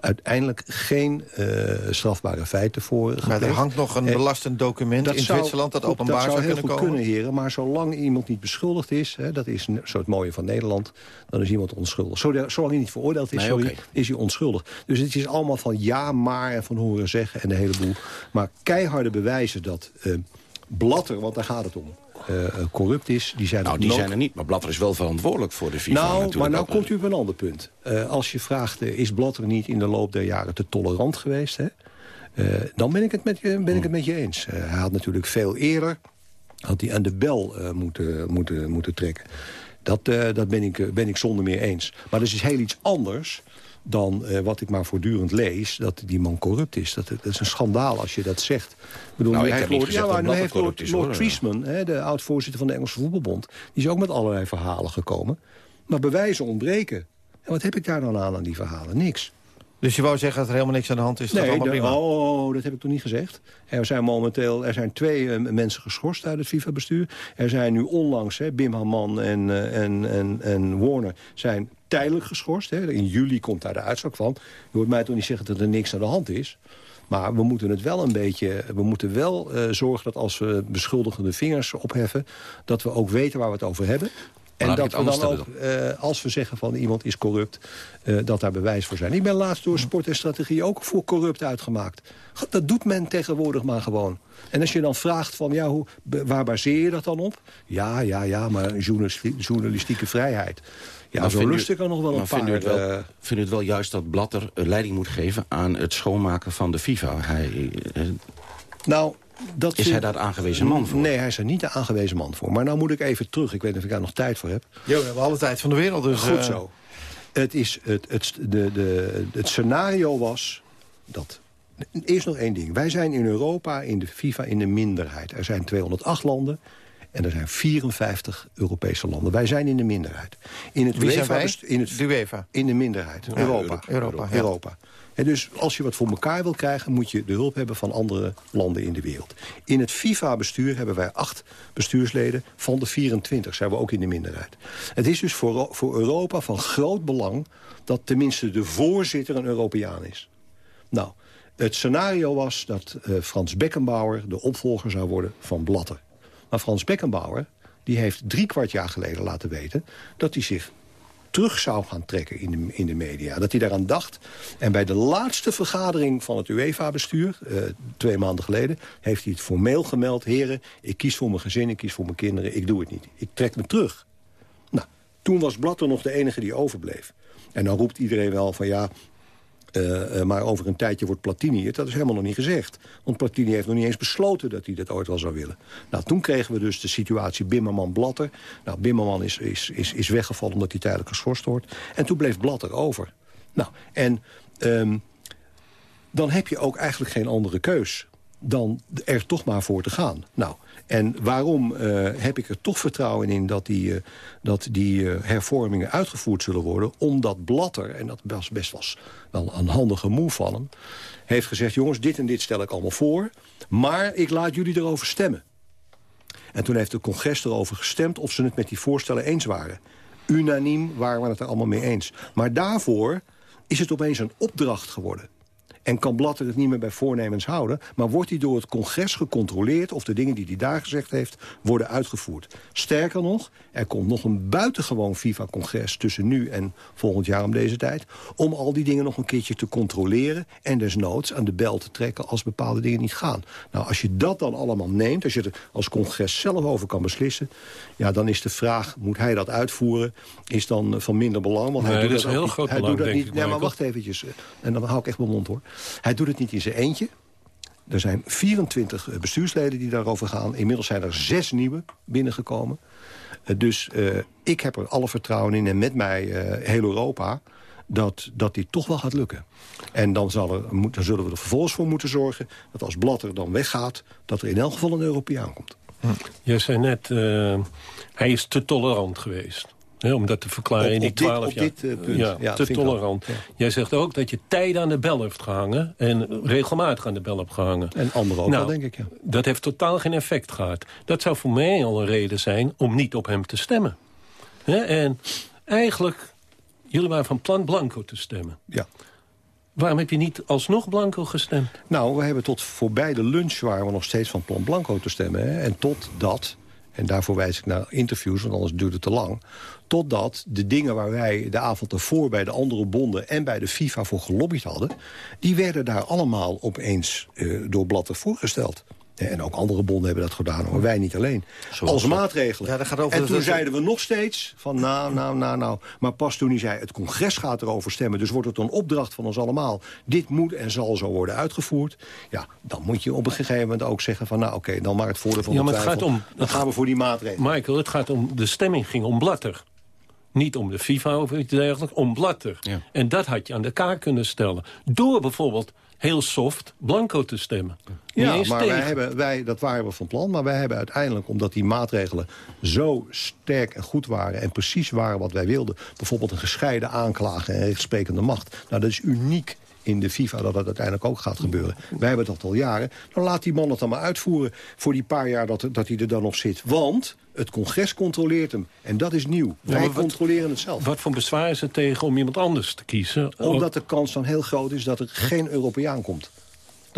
uiteindelijk geen eh, strafbare feiten voor Maar er gepleegd. hangt nog een En belastend document in zou- Zwitserland... dat openbaar dat zou, zou heel kunnen goed komen. kunnen, heren. Maar zolang iemand niet beschuldigd is... Hè, dat is een soort mooie van Nederland... dan is iemand onschuldig. Zolang hij niet veroordeeld is, Nee, sorry, oké. is hij onschuldig. Dus het is allemaal van ja, maar en van horen zeggen en een heleboel. Maar keiharde bewijzen dat eh, Blatter, want daar gaat het om... eh, eh, corrupt is, die zijn Nou, die zijn er niet, maar Blatter is wel verantwoordelijk voor de FIFA nou, maar nou komt u op een ander punt. Eh, als je vraagt, is Blatter niet in de loop der jaren te tolerant geweest? Hè? Dan ben ik het met je, ben ik het met je eens. Hij had natuurlijk veel eerder had hij aan de bel moeten, moeten, moeten trekken. Dat, dat ben, ik, ben ik zonder meer eens. Maar dat is heel iets anders dan eh, wat ik maar voortdurend lees... dat die man corrupt is. Dat, dat is een schandaal als je dat zegt. Ik bedoel, Nou, nu heeft Lord- ja, maar dat nu heeft Lord, corrupt is, Lord hoor. Treisman, hè, de oud-voorzitter van de Engelse voetbalbond... die is ook met allerlei verhalen gekomen. Maar bewijzen ontbreken. En wat heb ik daar dan aan, aan die verhalen? Niks. Dus je wou zeggen dat er helemaal niks aan de hand is? Dat Nee, allemaal prima. oh, dat heb ik toch niet gezegd. Er zijn momenteel er zijn twee eh, mensen geschorst uit het FIFA-bestuur. Er zijn nu onlangs, hè, Bim Haman en, eh, en, en, en Warner zijn tijdelijk geschorst. Hè. In juli komt daar de uitslag van. Je hoort mij toch niet zeggen dat er niks aan de hand is. Maar we moeten het wel een beetje... We moeten wel uh, zorgen dat als we beschuldigende vingers opheffen... dat we ook weten waar we het over hebben. En dat we dan ook, uh, als we zeggen van iemand is corrupt, uh, dat daar bewijs voor zijn. Ik ben laatst door sport en strategie ook voor corrupt uitgemaakt. Dat doet men tegenwoordig maar gewoon. En als je dan vraagt van, ja, hoe, waar baseer je dat dan op? Ja, ja, ja, maar journalistieke vrijheid. Ja, maar zo lustig er nog wel een paar... Vindt u, het wel, uh, vindt u het wel juist dat Blatter leiding moet geven aan het schoonmaken van de FIFA? Hij, nou, dat is hij daar de aangewezen man voor? Nee, hij is er niet de aangewezen man voor. Maar nou moet ik even terug. Ik weet niet of ik daar nog tijd voor heb. Jo, we hebben alle tijd van de wereld. Dus, Goed zo. Het, is, het, het, de, de, het scenario was dat... Eerst nog één ding. Wij zijn in Europa in de FIFA in de minderheid. Er zijn 208 landen. En er zijn 54 Europese landen. Wij zijn in de minderheid. In het Wie UEFA, in het, de UEFA? In de minderheid. Ja, Europa. Europa, ja. Europa. En dus als je wat voor elkaar wil krijgen... moet je de hulp hebben van andere landen in de wereld. In het FIFA-bestuur hebben wij acht bestuursleden. Van de 24 zijn we ook in de minderheid. Het is dus voor, voor Europa van groot belang... dat tenminste de voorzitter een Europeaan is. Nou, het scenario was dat uh, Frans Beckenbauer... de opvolger zou worden van Blatter. Maar Frans Beckenbauer die heeft drie kwart jaar geleden laten weten... dat hij zich terug zou gaan trekken in de, in de media. Dat hij daaraan dacht. En bij de laatste vergadering van het UEFA-bestuur, uh, twee maanden geleden... heeft hij het formeel gemeld. Heren, ik kies voor mijn gezin, ik kies voor mijn kinderen. Ik doe het niet. Ik trek me terug. Nou, toen was Blatter nog de enige die overbleef. En dan roept iedereen wel van ja, uh, uh, maar over een tijdje wordt Platini het. Dat is helemaal nog niet gezegd. Want Platini heeft nog niet eens besloten dat hij dat ooit wel zou willen. Nou, toen kregen we dus de situatie Bimmerman-Blatter. Nou, Bimmerman is, is, is, is weggevallen omdat hij tijdelijk geschorst wordt. En toen bleef Blatter over. Nou, en um, dan heb je ook eigenlijk geen andere keus dan er toch maar voor te gaan. Nou, en waarom uh, heb ik er toch vertrouwen in dat die, uh, dat die uh, hervormingen uitgevoerd zullen worden? Omdat Blatter, en dat was best was wel een handige move van hem... heeft gezegd, jongens, dit en dit stel ik allemaal voor... maar ik laat jullie erover stemmen. En toen heeft het congres erover gestemd of ze het met die voorstellen eens waren. Unaniem waren we het er allemaal mee eens. Maar daarvoor is het opeens een opdracht geworden. En kan Blatter het niet meer bij voornemens houden... maar wordt hij door het congres gecontroleerd... of de dingen die hij daar gezegd heeft worden uitgevoerd. Sterker nog, er komt nog een buitengewoon FIFA-congres... tussen nu en volgend jaar om deze tijd... om al die dingen nog een keertje te controleren... en desnoods aan de bel te trekken als bepaalde dingen niet gaan. Nou, als je dat dan allemaal neemt... als je er als congres zelf over kan beslissen... ja, dan is de vraag, moet hij dat uitvoeren... is dan van minder belang. Want nee, hij doet dat dat is heel groot niet. Hij belang, doet dat denk niet. ik, Nee, maar wacht eventjes. En dan hou ik echt mijn mond, hoor. Hij doet het niet in zijn eentje. Er zijn 24 bestuursleden die daarover gaan. Inmiddels zijn er zes nieuwe binnengekomen. Uh, dus uh, ik heb er alle vertrouwen in, en met mij heel Europa... Dat, dat die toch wel gaat lukken. En dan, zal er, zullen we er vervolgens voor moeten zorgen... dat als Blatter dan weggaat, dat er in elk geval een Europeaan komt. Jij zei net, hij is te tolerant geweest. Om dat te verklaren Op- in die twaalf op jaar. dit, eh, punt. Ja, Ja, te tolerant. Ja. Jij zegt ook dat je tijden aan de bel heeft gehangen... en regelmatig aan de bel hebt gehangen. En anderen ook Nou, wel, denk ik, ja. Dat heeft totaal geen effect gehad. Dat zou voor mij al een reden zijn om niet op hem te stemmen. En eigenlijk, jullie waren van plan Blanco te stemmen. Ja. Waarom heb je niet alsnog Blanco gestemd? Nou, we hebben tot voorbij de lunch waren we nog steeds van plan Blanco te stemmen. Hè? En totdat, en daarvoor wijs ik naar interviews, want anders duurt het te lang... totdat de dingen waar wij de avond ervoor bij de andere bonden... en bij de FIFA voor gelobbyd hadden... die werden daar allemaal opeens eh, door Blatter voorgesteld. En ook andere bonden hebben dat gedaan, maar wij niet alleen. Als maatregelen. Ja, dat gaat over en toen de- zeiden we nog steeds van nou, nou, nou, nou. Maar pas toen hij zei, het congres gaat erover stemmen... dus wordt het een opdracht van ons allemaal. Dit moet en zal zo worden uitgevoerd. Ja, dan moet je op een gegeven moment ook zeggen van... nou oké, dan maar het voordeel van Ja, de maar het twijfel. gaat om- Dan gaan we voor die maatregelen. Michael, het gaat om, de stemming ging om Blatter. Niet om de FIFA of iets dergelijks, om Blatter. En dat had je aan de kaak kunnen stellen. Door bijvoorbeeld heel soft Blanco te stemmen. Ja, maar tegen. wij hebben, wij, dat waren we van plan. Maar wij hebben uiteindelijk, omdat die maatregelen zo sterk en goed waren... en precies waren wat wij wilden... bijvoorbeeld een gescheiden aanklager en rechtsprekende macht... nou, dat is uniek in de FIFA dat dat uiteindelijk ook gaat gebeuren. Wij hebben dat al jaren. Dan laat die man het dan maar uitvoeren voor die paar jaar dat, dat hij er dan nog zit. Want het congres controleert hem. En dat is nieuw. Wij wat- controleren het zelf. Wat voor bezwaar is er tegen om iemand anders te kiezen? Omdat de kans dan heel groot is dat er geen Europeaan komt.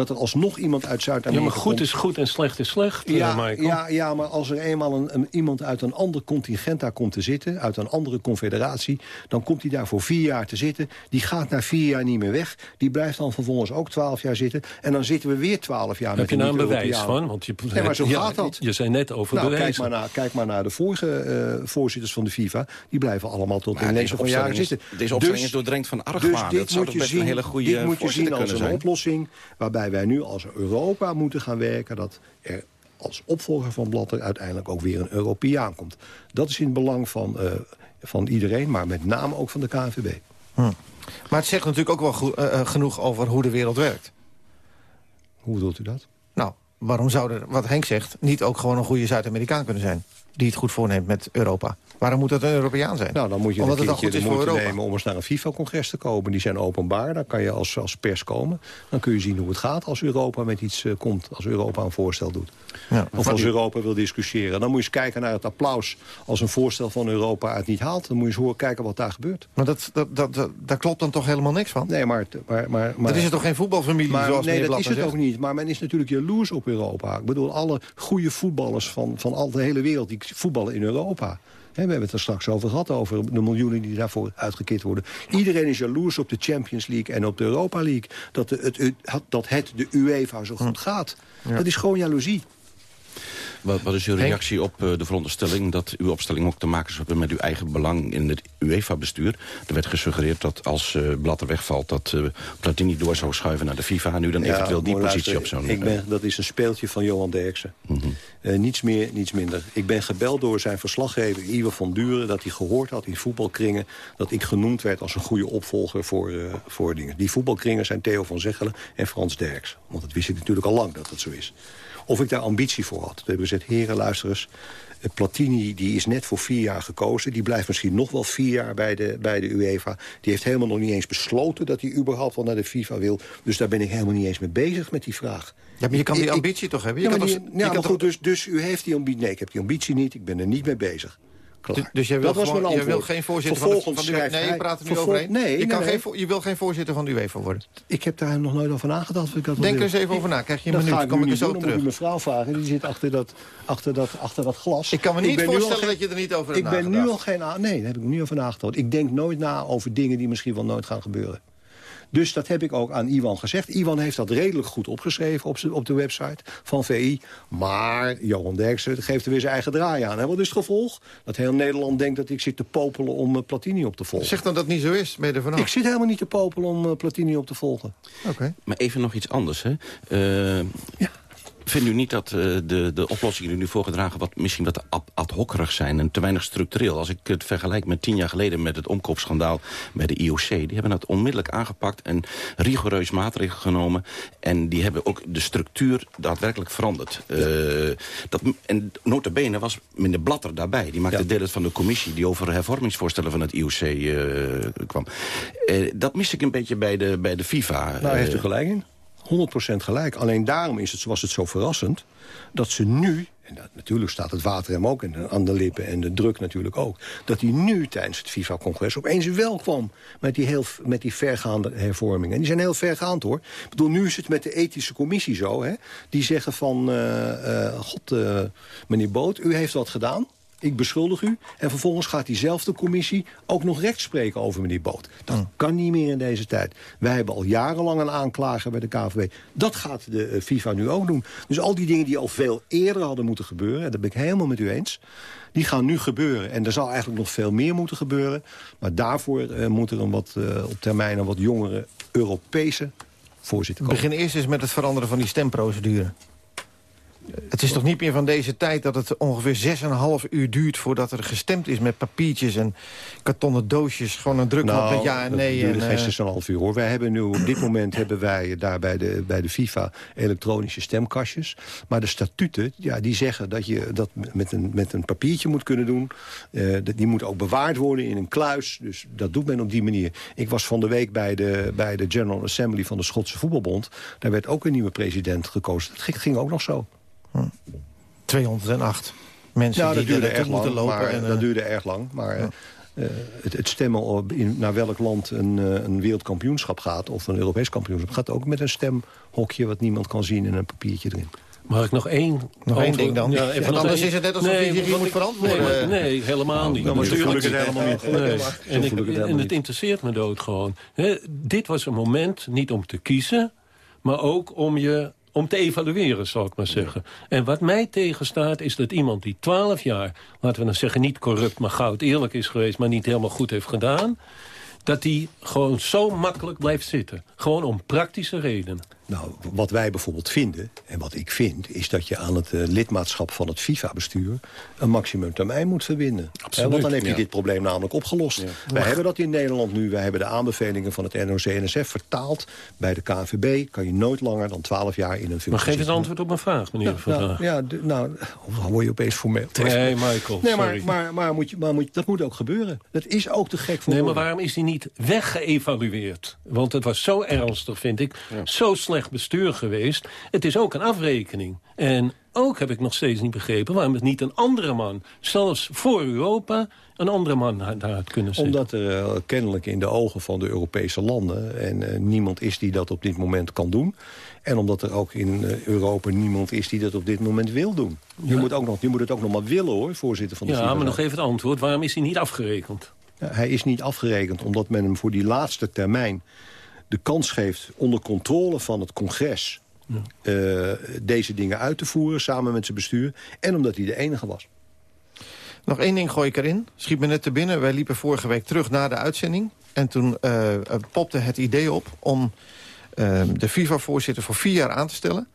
Dat er alsnog iemand uit Ja, Zuid-Amerika maar goed is goed en slecht is slecht, eh, ja, Michael. ja, ja, maar als er eenmaal een, een- iemand uit een ander contingent daar komt te zitten... uit een andere confederatie, dan komt hij daar voor vier jaar te zitten. Die gaat na vier jaar niet meer weg. Die blijft dan vervolgens ook twaalf jaar zitten. En dan zitten we weer twaalf jaar Heb met je een daar een bewijs van? Want je, Nee, maar zo ja, gaat dat. Je zei net over nou, kijk maar, naar, kijk maar naar de vorige eh, voorzitters van de FIFA. Die blijven allemaal tot Maar in deze van jaren zitten. deze opstelling is doordrenkt van argwaan. Dus Dat dit zou moet toch je best een zien, hele goede dit moet je zien als een zijn. oplossing... waarbij wij nu als Europa moeten gaan werken... dat er als opvolger van Blatter uiteindelijk ook weer een Europeaan komt. Dat is in het belang van, eh, van iedereen, maar met name ook van de KNVB. Hm. Maar het zegt natuurlijk ook wel eh, eh, genoeg over hoe de wereld werkt. Hoe bedoelt u dat? Nou, waarom zou er, wat Henk zegt, niet ook gewoon een goede Zuid-Amerikaan kunnen zijn? Die het goed voorneemt met Europa. Waarom moet dat een Europeaan zijn? Nou, dan moet je Omdat een keertje goed de moeite nemen om eens naar een FIFA-congres te komen. Die zijn openbaar, dan kan je als, als pers komen. Dan kun je zien hoe het gaat als Europa met iets eh, komt. Als Europa een voorstel doet. Ja, of als Europa wil discussiëren. Dan moet je eens kijken naar het applaus als een voorstel van Europa het niet haalt. Dan moet je eens horen kijken wat daar gebeurt. Maar dat, dat, dat, dat, daar klopt dan toch helemaal niks van? Nee, maar... maar, maar, maar Dat is het toch geen voetbalfamilie maar, zoals nee, dat is het ook niet. Maar men is natuurlijk jaloers op Europa. Ik bedoel, alle goede voetballers van, van al de hele wereld... die voetballen in Europa. We hebben het er straks over gehad, over de miljoenen die daarvoor uitgekeerd worden. Iedereen is jaloers op de Champions League en op de Europa League. Dat, de, het, het- dat het de UEFA zo goed gaat. Dat is gewoon jaloezie. Wat, wat is uw reactie op eh, de veronderstelling dat uw opstelling ook te maken zou hebben met uw eigen belang in het UEFA-bestuur? Er werd gesuggereerd dat als eh Blatter wegvalt, dat eh, Platini door zou schuiven naar de FIFA en u dan Ja, eventueel die positie luister, op zo'n... ik ben, Dat is een speeltje van Johan Derksen. Eh, niets meer, niets minder. Ik ben gebeld door zijn verslaggever Iwer van Duren... dat hij gehoord had in voetbalkringen... dat ik genoemd werd als een goede opvolger voor, eh, voor dingen. Die voetbalkringen zijn Theo van Zeggelen en Frans Derks. Want dat wist ik natuurlijk al lang dat dat zo is. Of ik daar ambitie voor had. Toen hebben we gezegd, heren, luister eens... eh, Platini die is net voor vier jaar gekozen. Die blijft misschien nog wel vier jaar bij de, bij de UEFA. Die heeft helemaal nog niet eens besloten dat hij überhaupt wel naar de FIFA wil. Dus daar ben ik helemaal niet eens mee bezig met die vraag. Ja, maar je kan die ik- ambitie toch hebben? Je Ja, kan toch- je ja, kan maar toch- goed, dus, dus u heeft die ambitie. Nee, ik heb die ambitie niet. Ik ben er niet mee bezig. Klaar. Dus, dus jij wil, dat was gewoon, mijn je antwoord. wil geen voorzitter van de, Vervolgens van de schrijft Nee, praat er nu vervol- overheen. Nee, je, kan nee, geen, je wil geen voorzitter van de UEFA worden. Ik heb daar nog nooit over nagedacht. Ik dat wel Denk er eens even over na. Krijg je een minuut, ga ik kom nu ik er zo terug. u mevrouw vragen. Die zit achter dat, achter dat, achter dat glas. Ik kan me niet nu voorstellen dat je er niet over hebt Ik ben nu al geen... Nee, daar heb ik niet over nagedacht. Ik denk nooit na over dingen die misschien wel nooit gaan gebeuren. Dus dat heb ik ook aan Iwan gezegd. Iwan heeft dat redelijk goed opgeschreven op, op de website van VI. Maar Johan Derksen geeft er weer zijn eigen draai aan. En wat is het gevolg? Dat heel Nederland denkt dat ik zit te popelen om eh, Platini op te volgen. Zeg dan dat niet zo is, er vanaf? Ik zit helemaal niet te popelen om eh, Platini op te volgen. Oké. Maar even nog iets anders. Hè. Eh, Vindt u niet dat eh, de, de oplossingen die nu voorgedragen... Wat, misschien wat ad- hockerig zijn en te weinig structureel? Als ik het vergelijk met tien jaar geleden met het omkoopschandaal bij de IOC... die hebben dat onmiddellijk aangepakt en rigoureus maatregelen genomen. En die hebben ook de structuur daadwerkelijk veranderd. Eh, dat, en nota bene was meneer Blatter daarbij. Die maakte deel uit van de commissie die over hervormingsvoorstellen van het IOC eh, kwam. Dat mis ik een beetje bij de, bij de FIFA. Daar heeft u gelijk in. 100% gelijk. Alleen daarom is het, was het zo verrassend dat ze nu... en dat, natuurlijk staat het water hem ook aan de lippen en de druk natuurlijk ook... dat hij nu tijdens het FIFA-congres opeens wel kwam met die, heel, met die vergaande hervormingen. En die zijn heel vergaand hoor. Ik bedoel, nu is het met de ethische commissie zo... Hè, die zeggen van, eh, eh, god, eh, meneer Boot, u heeft wat gedaan... Ik beschuldig u. En vervolgens gaat diezelfde commissie ook nog recht spreken over meneer Boot. Dat kan niet meer in deze tijd. Wij hebben al jarenlang een aanklager bij de KVB. Dat gaat de eh, FIFA nu ook doen. Dus al die dingen die al veel eerder hadden moeten gebeuren... en dat ben ik helemaal met u eens... die gaan nu gebeuren. En er zal eigenlijk nog veel meer moeten gebeuren. Maar daarvoor eh, moet er een wat, eh, op termijn een wat jongere Europese voorzitter komen. beginnen eerst eens met het veranderen van die stemprocedure. Het is toch niet meer van deze tijd dat het ongeveer 6,5 uur duurt... voordat er gestemd is met papiertjes en kartonnen doosjes. Gewoon een drukknop met ja en dat nee. duurde En, geen eh, 6,5 uur hoor. Wij hebben nu op dit moment hebben wij daar bij de, bij de FIFA elektronische stemkastjes. Maar de statuten, ja, die zeggen dat je dat met een, met een papiertje moet kunnen doen. Eh, dat- die moet ook bewaard worden in een kluis. Dus dat doet men op die manier. Ik was van de week bij de, bij de General Assembly van de Schotse Voetbalbond. Daar werd ook een nieuwe president gekozen. Dat ging ook nog zo. 208 mensen Ja, die dat duurde er lang. moeten lopen. maar, en, eh, dat duurde erg lang. Maar eh, uh, het, het, stemmen op in, naar welk land een, uh, een wereldkampioenschap gaat... of een Europees kampioenschap, gaat ook met een stemhokje... wat niemand kan zien en een papiertje erin. Mag ik nog één... Nog één ding dan? Ja, even Want anders één... is het net alsof nee, je hier moet verantwoorden. Nee, nee helemaal niet. Nou, maar natuurlijk het helemaal niet. Nee. En, ik, het en het interesseert me dood gewoon. He, dit was een moment niet om te kiezen... maar ook om je om te evalueren, zal ik maar zeggen. En wat mij tegenstaat is dat iemand die twaalf jaar... laten we dan zeggen, niet corrupt, maar goud eerlijk is geweest... maar niet helemaal goed heeft gedaan dat die gewoon zo makkelijk blijft zitten. Gewoon om praktische redenen. Nou, wat wij bijvoorbeeld vinden, en wat ik vind... is dat je aan het uh, lidmaatschap van het FIFA-bestuur... een maximumtermijn moet verbinden. Absoluut, want dan heb je ja. dit probleem namelijk opgelost. Ja. Wij hebben dat in Nederland nu. Wij hebben de aanbevelingen van het NOC-NSF vertaald. Bij de KNVB kan je nooit langer dan 12 jaar in een functie Maar geef eens antwoord op mijn vraag, meneer ja, nou, ja, nou, dan word je opeens formeel. Nee, Michael, Nee, maar, maar, maar, moet je, maar moet je, dat moet ook gebeuren. Dat is ook te gek voor Nee, maar waarom is die niet weggeëvalueerd? Want het was zo ernstig, vind ik. Zo slecht bestuur geweest. Het is ook een afrekening. En ook heb ik nog steeds niet begrepen waarom het niet een andere man... zelfs voor Europa een andere man daar had kunnen zetten. Omdat er uh, kennelijk in de ogen van de Europese landen... en uh, niemand is die dat op dit moment kan doen... en omdat er ook in uh, Europa niemand is die dat op dit moment wil doen. Ja. Je, moet ook nog, je moet het ook nog maar willen, hoor, voorzitter van de Ja, maar nog even het antwoord. Waarom is hij niet afgerekend? Ja, hij is niet afgerekend omdat men hem voor die laatste termijn de kans geeft onder controle van het congres... Ja. Uh, deze dingen uit te voeren samen met zijn bestuur. En omdat hij de enige was. Nog één ding gooi ik erin. Schiet me net te binnen. Wij liepen vorige week terug na de uitzending. En toen uh, popte het idee op om uh, de FIFA-voorzitter voor vier jaar aan te stellen.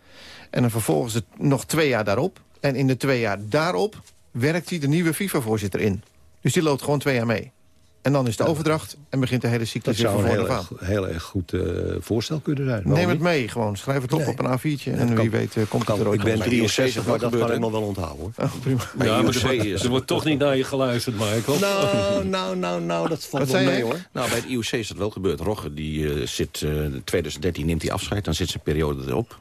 En dan vervolgens het nog twee jaar daarop. En in de twee jaar daarop werkt hij de nieuwe FIFA-voorzitter in. Dus die loopt gewoon twee jaar mee. En dan is de overdracht en begint de hele ziekte weer van vooraf aan. Dat zou een heel erg goed uh, voorstel kunnen zijn. Neem het mee gewoon. Schrijf het op nee. op een A4'tje. En kan, wie weet uh, komt kan, het er ooit Ik ben 63, maar dat kan ik nog wel onthouden. Hoor. Oh, prima. Ja, maar er, er wordt toch niet naar je geluisterd, Michael. Nou, nou, nou, nou, dat valt wel mee hoor. Nou, bij het IOC is dat wel gebeurd. Rogge, die uh, zit, uh, 2013 neemt hij afscheid, dan zit zijn periode erop.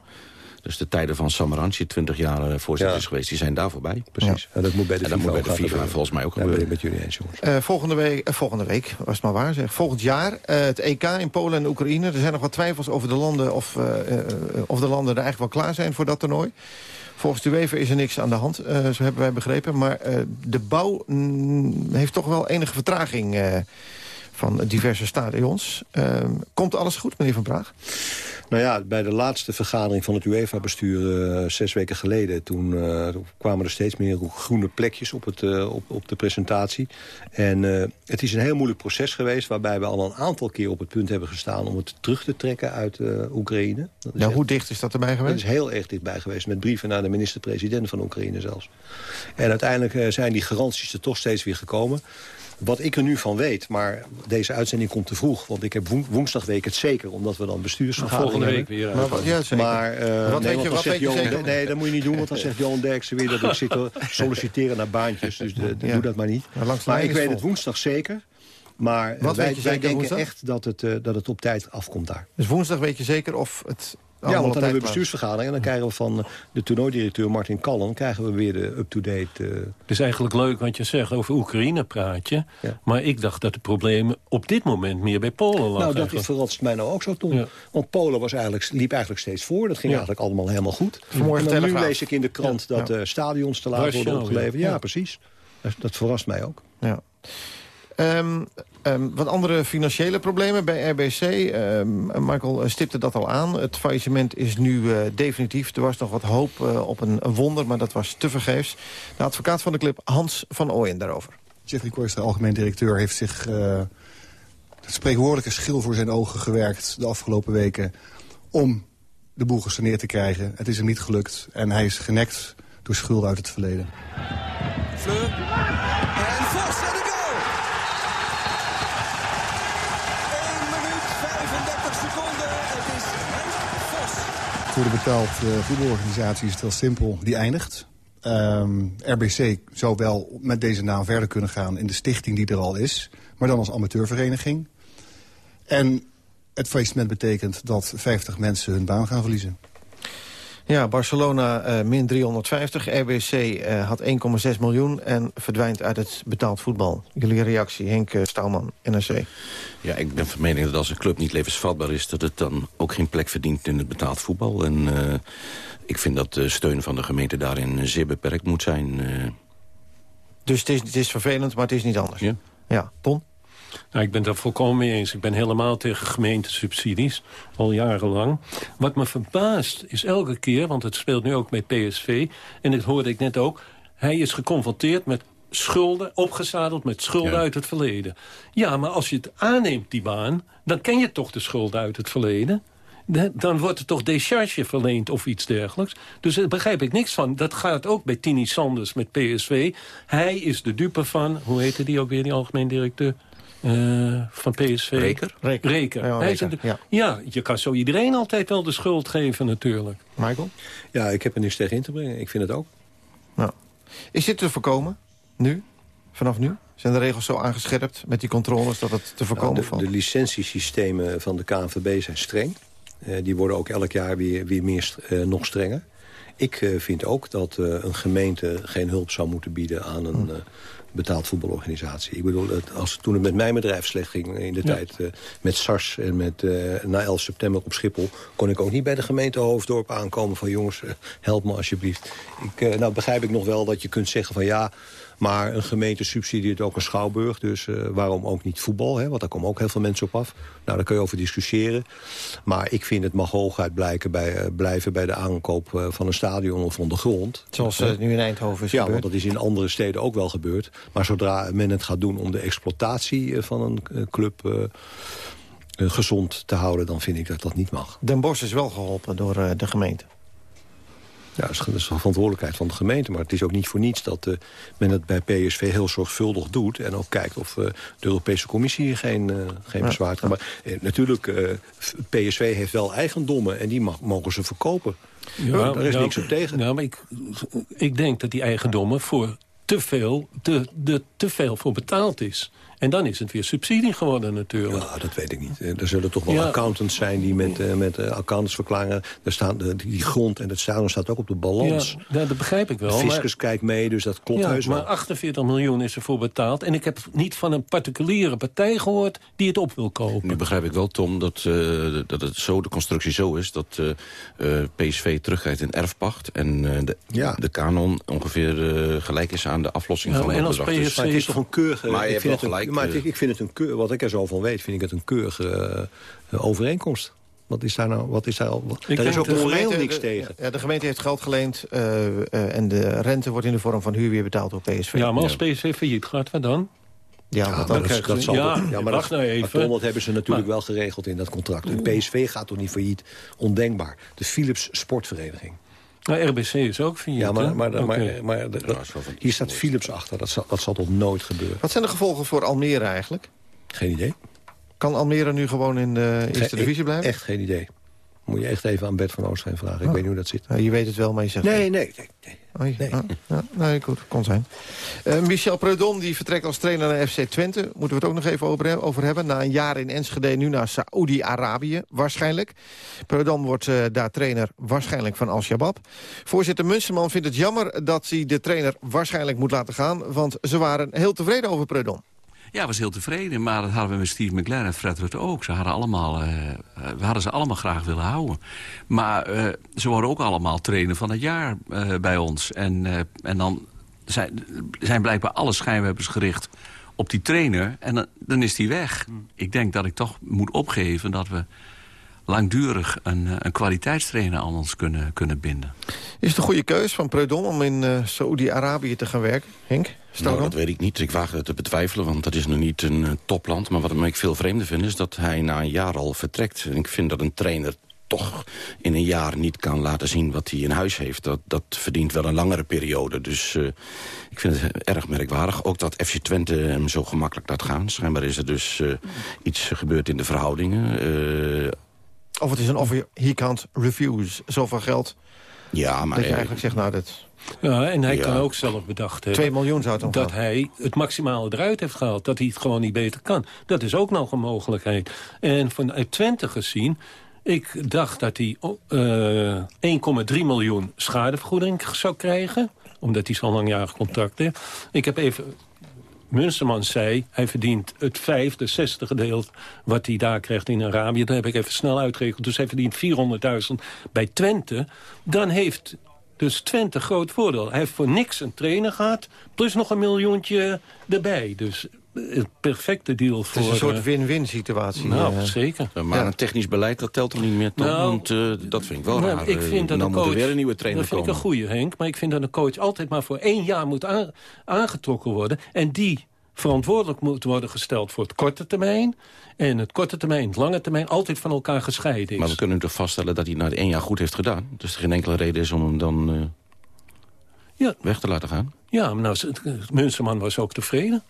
Dus de tijden van Samaranchi, 20 jaar voorzitter ja. is geweest, die zijn daar voorbij. Precies. Ja. En dat moet bij de en FIFA, moet bij de FIFA volgens mij ook gebeuren. Ja, met jullie eens, jongens. Uh, volgende, week, uh, volgende week, was het maar waar zeg. Volgend jaar, uh, het EK in Polen en Oekraïne. Er zijn nog wat twijfels over de landen of, of de landen er eigenlijk wel klaar zijn voor dat toernooi. Volgens de UEFA is er niks aan de hand, zo hebben wij begrepen. Maar de bouw mm, heeft toch wel enige vertraging van diverse stadions. Ehm, komt alles goed, meneer Van Praag? Nou ja, bij de laatste vergadering van het UEFA-bestuur uh, zes weken geleden... Toen, uh, kwamen er steeds meer groene plekjes op, het, uh, op, op de presentatie. En het is een heel moeilijk proces geweest... waarbij we al een aantal keer op het punt hebben gestaan... om het terug te trekken uit Oekraïne. Nou, hoe dicht is dat erbij geweest? Dat is heel erg dichtbij geweest, met brieven naar de minister-president van Oekraïne zelfs. En uiteindelijk zijn die garanties er toch steeds weer gekomen. Wat ik er nu van weet, maar deze uitzending komt te vroeg... want ik heb woensdag weet ik het zeker, omdat we dan bestuursvergadering Volgende week weer. Maar, wat, ja, zeker. Maar, uh, wat nee, weet je, wat weet je Johan, zeker? Nee, dat moet je niet doen, want dan zegt Johan Derksen weer... dat ik zit te solliciteren naar baantjes, dus de, de, ja. doe dat maar niet. Maar, maar ik weet vol. het woensdag zeker... Maar Wat wij, weet je zeker denken woensdag? echt dat het, uh, dat het op tijd afkomt daar. Dus woensdag weet je zeker of het ja, want dan hebben we bestuursvergadering... en dan krijgen we van de toernooidirecteur Martin Kallen... krijgen we weer de up-to-date... Uh... Het is eigenlijk leuk wat je zegt over Oekraïne praat je. Ja. Maar ik dacht dat de problemen op dit moment meer bij Polen lagen. Nou, dat verrast mij nou ook zo toen. Ja. Want Polen was eigenlijk, liep eigenlijk steeds voor. Dat ging ja. eigenlijk allemaal helemaal goed. Vanmorgen en nu lees ik in de krant dat uh, stadions te laat worden opgeleverd. Ja, precies. Dat, dat verrast mij ook. Ja. Um, um, wat andere financiële problemen bij RBC. Um, Michael stipte dat al aan. Het faillissement is nu uh, definitief. Er was nog wat hoop uh, op een, een, wonder, maar dat was tevergeefs. De advocaat van de club, Hans van Ooyen, daarover. Jeffrey Korster, algemeen directeur, heeft zich uh, het spreekwoordelijke schil voor zijn ogen gewerkt... de afgelopen weken om de boel gesaneerd te krijgen. Het is hem niet gelukt en hij is genekt door schulden uit het verleden. Fleur. En Vos en de goal. 1 minuut 35 seconden. Het is Henk Vos. Voor de betaald uh, voetbalorganisatie is het heel simpel. Die eindigt. Um, RBC zou wel met deze naam verder kunnen gaan in de stichting die er al is. Maar dan als amateurvereniging. En het faillissement betekent dat 50 mensen hun baan gaan verliezen. Ja, Barcelona eh, min 350. RBC eh, had 1,6 miljoen en verdwijnt uit het betaald voetbal. Jullie reactie, Henk uh, Stouwman, NRC. Ja, ik ben van mening dat als een club niet levensvatbaar is... dat het dan ook geen plek verdient in het betaald voetbal. En ik vind dat de steun van de gemeente daarin zeer beperkt moet zijn. Dus het is, het is vervelend, maar het is niet anders? Ja. Ja, Ton? Nou, ik ben daar volkomen mee eens. Ik ben helemaal tegen gemeentesubsidies, al jarenlang. Wat me verbaast is elke keer, want het speelt nu ook met PSV... en dat hoorde ik net ook, hij is geconfronteerd met schulden, opgezadeld met schulden uit het verleden. Ja, maar als je het aanneemt, die baan, dan ken je toch de schulden uit het verleden dan wordt er toch décharge verleend of iets dergelijks. Dus daar begrijp ik niks van. Dat gaat ook bij Tini Sanders met PSV. Hij is de dupe van, hoe heette die ook weer, die algemeen directeur? Uh, van PSV. Reker? Reker. Reker. Ja, Hij Reker, is een- ja. ja, je kan zo iedereen altijd wel de schuld geven natuurlijk. Michael? Ja, ik heb er niks tegen in te brengen. Ik vind het ook. Nou. Is dit te voorkomen? Nu? Vanaf nu? Zijn de regels zo aangescherpt met die controles dat het te voorkomen Nou, valt? de, de licentiesystemen van de KNVB zijn streng. Eh, die worden ook elk jaar weer, weer meer st- eh, nog strenger. Ik eh, vind ook dat eh, een gemeente geen hulp zou moeten bieden aan een eh, betaald voetbalorganisatie. Ik bedoel, als, toen het met mijn bedrijf slecht ging in de Ja. tijd... eh, met SARS en met, eh, na 11 september op Schiphol... kon ik ook niet bij de gemeente Hoofddorp aankomen van... jongens, eh, help me alsjeblieft. Ik, nou begrijp ik nog wel dat je kunt zeggen van ja... Maar een gemeente subsidieert ook een schouwburg. Dus eh, waarom ook niet voetbal? Hè? Want daar komen ook heel veel mensen op af. Nou, daar kun je over discussiëren. Maar ik vind het mag hooguit blijken bij, eh, blijven bij de aankoop eh, van een stadion of ondergrond. Zoals eh, nu in Eindhoven is Ja, gebeurd. want dat is in andere steden ook wel gebeurd. Maar zodra men het gaat doen om de exploitatie van een club gezond te houden... dan vind ik dat dat niet mag. Den Bosch is wel geholpen door de gemeente. Ja, dat is, de verantwoordelijkheid van de gemeente. Maar het is ook niet voor niets dat eh, men het bij PSV heel zorgvuldig doet. En ook kijkt of eh, de Europese Commissie geen, eh, geen Ja. bezwaar kan. Maar natuurlijk, PSV heeft wel eigendommen en die mag, mogen ze verkopen. daar is ja, niks op tegen. Ja, maar ik, ik denk dat die eigendommen voor te veel, te, de, te veel voor betaald is. En dan is het weer subsidie geworden natuurlijk. Ja, dat weet ik niet. Eh, Er zullen toch wel Ja. accountants zijn die met, eh, met eh, accountants verklaren... Er staan, de, die grond en het stadion staat ook op de balans. Ja, dat begrijp ik de wel. maar- fiscus kijkt mee, dus dat klopt ja, heus wel. maar 48 miljoen is ervoor betaald. En ik heb niet van een particuliere partij gehoord die het op wil kopen. Nu begrijp ik wel, Tom, dat, eh, dat het zo, de constructie zo is... dat eh, eh, PSV terugkrijgt in erfpacht... en eh, de, de kanon ongeveer gelijk is aan de aflossing Ja, van en dat als. Dus- het is toch een keurige... Maar je hebt wel een- gelijk. Maar het- eh, ik vind het een keur, wat ik er zo van weet, vind ik het een keurige eh, overeenkomst. Wat is daar nou? Wat is daar al? Daar is ook moreel niks de- tegen. Ja, de gemeente heeft geld geleend eh, eh, en de rente wordt in de vorm van huur weer betaald door PSV. Ja, maar als PSV failliet gaat, wat dan? Ja, Ja, maar dan? dat, dat zal Ja, maar wacht dat, nou even. maar hebben ze natuurlijk Maar- wel geregeld in dat contract. En PSV gaat toch niet failliet? Ondenkbaar. De Philips Sportvereniging. Nou, RBC is ook failliet, Ja, maar, maar, maar, maar, dat- hier staat Philips achter. Dat zal, dat zal toch nooit gebeuren? Wat zijn de gevolgen voor Almere eigenlijk? Geen idee. Kan Almere nu gewoon in de eerste Ge- divisie blijven? Echt geen idee. Moet je echt even aan Bert van Oostveen vragen. Ik weet niet hoe dat zit. Ja, je weet het wel, maar je zegt... Nee, nee, nee. Oh, ja. Ah, ja, nee, goed, kon zijn. Eh, Michel Preudom die vertrekt als trainer naar FC Twente. Moeten we het ook nog even over, over hebben. Na een jaar in Enschede, nu naar Saoedi-Arabië, waarschijnlijk. Preudom wordt eh, daar trainer waarschijnlijk van Al-Shabaab. Voorzitter Munsterman vindt het jammer dat hij de trainer waarschijnlijk moet laten gaan. Want ze waren heel tevreden over Preudom. Ja, was heel tevreden. Maar dat hadden we met Steve McLaren en Fred Rutte ook. Ze hadden allemaal, eh, eh, we hadden ze allemaal graag willen houden. Maar eh, ze worden ook allemaal trainer van het jaar bij ons. En, en dan zijn, zijn blijkbaar alle schijnwerpers gericht op die trainer. En dan, dan is die weg. Ik denk dat ik toch moet opgeven dat we langdurig een, eh, een kwaliteitstrainer aan ons kunnen, kunnen binden. Is het een goede keus van Preudom om in eh Saoedi-Arabië te gaan werken? Henk? Nou, dat weet ik niet. Ik waag het te betwijfelen, want dat is nog niet een eh, topland. Maar wat ik veel vreemder vind, is dat hij na een jaar al vertrekt. En ik vind dat een trainer toch in een jaar niet kan laten zien wat hij in huis heeft. Dat, dat verdient wel een langere periode. Dus eh, ik vind het erg merkwaardig. Ook dat FC Twente hem zo gemakkelijk laat gaan. Schijnbaar is er dus eh, iets gebeurd in de verhoudingen. Eh, Of het is een offer he can't refuse. Zoveel geld ja, maar... dat je eh, eigenlijk zegt, nou, dat... Ja, en hij Ja. kan ook zelf bedacht hebben... 2 miljoen zou het dan Dat gaan. hij het maximale eruit heeft gehaald. Dat hij het gewoon niet beter kan. Dat is ook nog een mogelijkheid. En vanuit Twente gezien Ik dacht dat hij uh, 1,3 miljoen schadevergoeding zou krijgen. Omdat hij zo'n langjarig contract heeft. Ik heb even... Munsterman zei, hij verdient het vijfde, zesde gedeelte... wat hij daar krijgt in Arabië. Dat heb ik even snel uitgerekend. Dus hij verdient 400.000 bij Twente. Dan heeft dus Twente groot voordeel. Hij heeft voor niks een trainer gehad, plus nog een miljoentje erbij. Dus het perfecte deal voor... Het is een soort win-win situatie. Nou, uh, zeker. Maar ja. een technisch beleid, dat telt er niet meer, toch? Nou, Want uh, dat vind ik wel nou, raar. Ik vind dat dan een moet coach, er weer een nieuwe trainer Dat vind komen. ik een goede, Henk. Maar ik vind dat een coach altijd maar voor één jaar moet aan, aangetrokken worden. En die verantwoordelijk moet worden gesteld voor het korte termijn. En het korte termijn, het lange termijn, altijd van elkaar gescheiden is. Maar we kunnen toch vaststellen dat hij na één jaar goed heeft gedaan. Dus er geen enkele reden is om hem dan uh, ja. weg te laten gaan. Ja, maar nou, Munsterman was ook tevreden.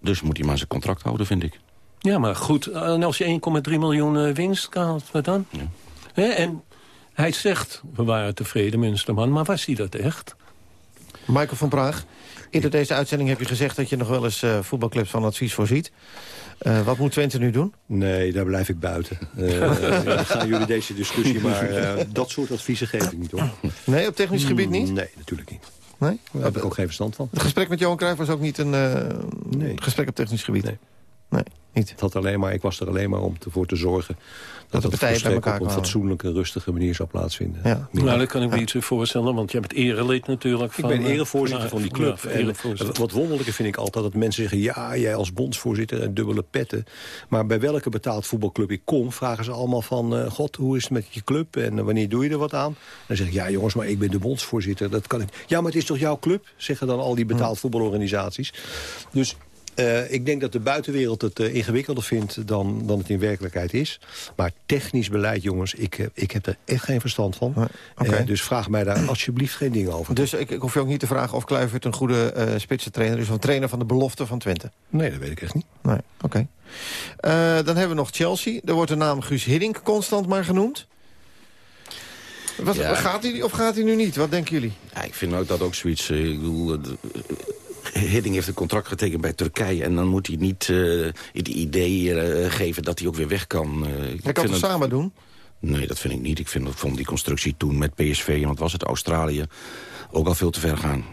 Dus moet hij maar zijn contract houden, vind ik. Ja, maar goed, en als je 1,3 miljoen uh, winst haalt, wat dan? Ja. He, en hij zegt, we waren tevreden, Munsterman, maar was hij dat echt? Michael van Praag, in deze uitzending heb je gezegd... dat je nog wel eens uh, voetbalclubs van advies voorziet. Uh, wat moet Twente nu doen? Nee, daar blijf ik buiten. Uh, gaan jullie deze discussie, maar uh, dat soort adviezen geef ik niet, hoor. Nee, op technisch gebied niet? Nee, natuurlijk niet. Nee? Daar heb ik ook geen verstand van. Het gesprek met Johan Cruijff was ook niet een nee. gesprek op technisch gebied? Nee. Nee, niet. Het had alleen maar, ik was er alleen maar om ervoor te zorgen... dat, dat de partijen bij elkaar op een kwamen. fatsoenlijke, rustige manier zou plaatsvinden. Ja. Nou, dat kan ik me ja. iets voorstellen, want jij bent erelid natuurlijk. Ik van, ben erevoorzitter uh, van die club. Ja, en wat wonderlijke vind ik altijd dat mensen zeggen... ja, jij als bondsvoorzitter en dubbele petten. Maar bij welke betaald voetbalclub ik kom... vragen ze allemaal van, uh, god, hoe is het met je club? En uh, wanneer doe je er wat aan? Dan zeg ik, ja jongens, maar ik ben de bondsvoorzitter. Dat kan ik. Ja, maar het is toch jouw club? Zeggen dan al die betaald voetbalorganisaties. Dus uh, ik denk dat de buitenwereld het uh, ingewikkelder vindt dan, dan het in werkelijkheid is. Maar technisch beleid, jongens, ik, uh, ik heb er echt geen verstand van. Okay. dus vraag mij daar alsjeblieft geen dingen over. Dus ik, ik hoef je ook niet te vragen of Kluivert een goede uh, spitsentrainer is... of een trainer van de belofte van Twente? Nee, dat weet ik echt niet. Nee, oké. Okay. dan hebben we nog Chelsea. Er wordt de naam Guus Hiddink constant maar genoemd. Wat, ja. Gaat hij of gaat hij nu niet? Wat denken jullie? Ja, ik vind ook dat ook zoiets... ik bedoel, Hidding heeft een contract getekend bij Turkije... en dan moet hij niet uh, het idee uh, geven dat hij ook weer weg kan. Uh, hij kan het samen doen? Nee, dat vind ik niet. Ik vind, ik vond die constructie toen met PSV, en wat was het, Australië... ook al veel te ver gaan.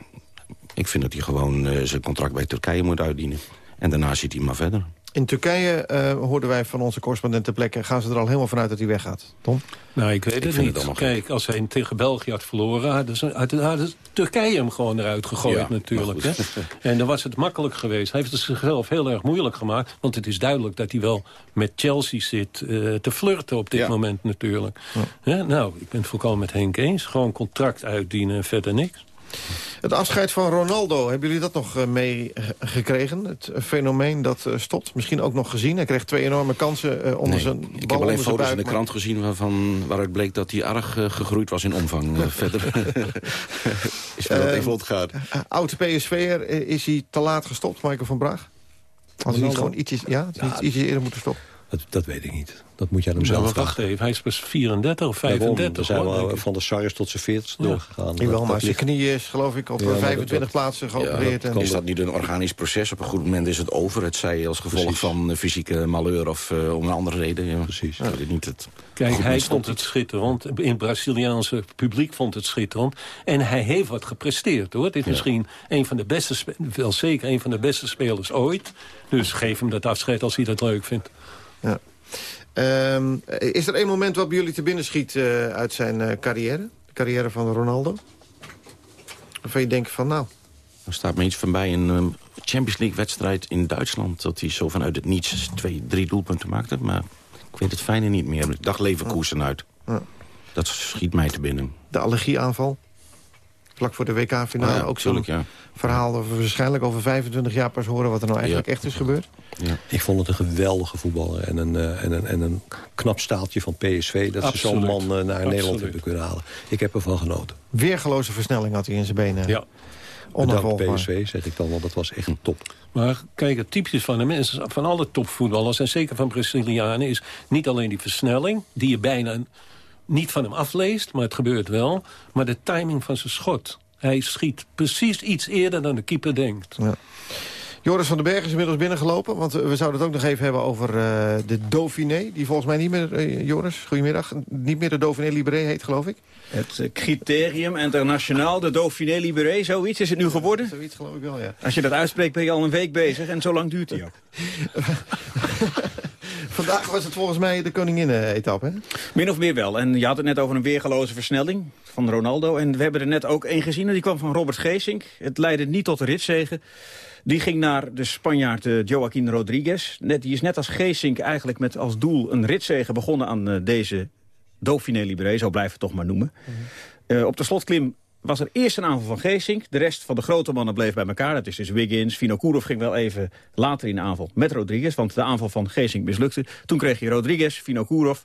Ik vind dat hij gewoon zijn contract bij Turkije moet uitdienen. En daarna ziet hij maar verder. In Turkije uh, hoorden wij van onze correspondent ter plekke... gaan ze er al helemaal vanuit dat hij weggaat. Tom? Nou, ik weet ik het niet. Het Kijk, als hij tegen België had verloren... hadden ze hadden, hadden Turkije hem gewoon eruit gegooid ja, natuurlijk. Hè? En dan was het makkelijk geweest. Hij heeft het zichzelf heel erg moeilijk gemaakt. Want het is duidelijk dat hij wel met Chelsea zit uh, te flirten op dit ja. moment natuurlijk. Ja. nou, ik ben het volkomen met Henk eens. Gewoon contract uitdienen en verder niks. Het afscheid van Ronaldo, hebben jullie dat nog meegekregen? Het fenomeen dat uh, stopt, misschien ook nog gezien. Hij kreeg twee enorme kansen onder nee, zijn bal Ik heb alleen foto's buik, in de krant gezien waarvan, waaruit bleek dat hij erg gegroeid was in omvang. verder is dat even ontgaan. Oud PSV'er, is hij te laat gestopt, Michael van Braag? Had hij niet gewoon ietsjes, ja, ja, ietsjes eerder moeten stoppen? Dat, dat weet ik niet. Dat moet je aan hem zelf vragen. Wacht even, hij is pas 34 of 35. We zijn wel van de Sars tot zijn 40 ja. doorgegaan. Jawel, maar zijn knie is geloof ik op ja, 25 dat, plaatsen geopereerd. Ja, en... Is dat niet een organisch proces? Op een goed moment is het over. Het zij als gevolg Precies. van fysieke malheur of uh, om een andere reden. Ja. Precies. Ja. Niet het Kijk, hij vond het schitterend. In het Braziliaanse publiek vond het schitterend. En hij heeft wat gepresteerd, hoor. Het is misschien een van de beste, wel zeker een van de beste spelers ooit. Dus geef hem dat afscheid als hij dat leuk vindt. Ja. Um, is er één moment wat bij jullie te binnen schiet uh, uit zijn uh, carrière? De carrière van Ronaldo? Waarvan je denkt van nou... Er staat me iets van bij een um, Champions League wedstrijd in Duitsland... dat hij zo vanuit het niets twee, drie doelpunten maakte. Maar ik weet het fijne niet meer. Ik dacht Leverkusen uit. Ja. Dat schiet mij te binnen. De allergieaanval? Vlak voor de WK-finale ja, ook zo'n ja. verhaal... dat we waarschijnlijk over 25 jaar pas horen... wat er nou eigenlijk ja. echt is gebeurd. Ja. Ik vond het een geweldige voetballer en een, uh, en een, en een knap staaltje van PSV... dat Absoluut. ze zo'n man uh, naar Absoluut. Nederland hebben kunnen halen. Ik heb ervan genoten. Weergeloze versnelling had hij in zijn benen. Ja. Bedankt PSV, zeg ik dan, want dat was echt een top. Maar kijk, het typisch van de mensen, van alle topvoetballers... en zeker van Brazilianen, is niet alleen die versnelling... die je bijna niet van hem afleest, maar het gebeurt wel... maar de timing van zijn schot. Hij schiet precies iets eerder dan de keeper denkt. Ja. Joris van den Berg is inmiddels binnengelopen. Want we zouden het ook nog even hebben over uh, de Dauphiné. Die volgens mij niet meer, uh, Joris, goedemiddag, niet meer de Dauphiné Libéré heet, geloof ik. Het uh, criterium internationaal, de Dauphiné Libéré, zoiets is het nu geworden? Zoiets geloof ik wel, ja. Als je dat uitspreekt ben je al een week bezig en zo lang duurt hij ook. Vandaag was het volgens mij de koninginnen-etappe, Min of meer wel. En je had het net over een weergeloze versnelling van Ronaldo. En we hebben er net ook één gezien. En die kwam van Robert Geesink. Het leidde niet tot de ritzegen. Die ging naar de Spanjaard uh, Joaquin Rodriguez. Net, die is net als Geesink eigenlijk met als doel een ritzegen begonnen aan uh, deze Dauphiné Libéré. Zo blijven we het toch maar noemen. Mm -hmm. uh, op de slotklim was er eerst een aanval van Geesink. De rest van de grote mannen bleef bij elkaar. Dat is dus Wiggins. Vinokourov ging wel even later in de aanval met Rodriguez. Want de aanval van Geesink mislukte. Toen kreeg je Rodriguez, Vinokourov.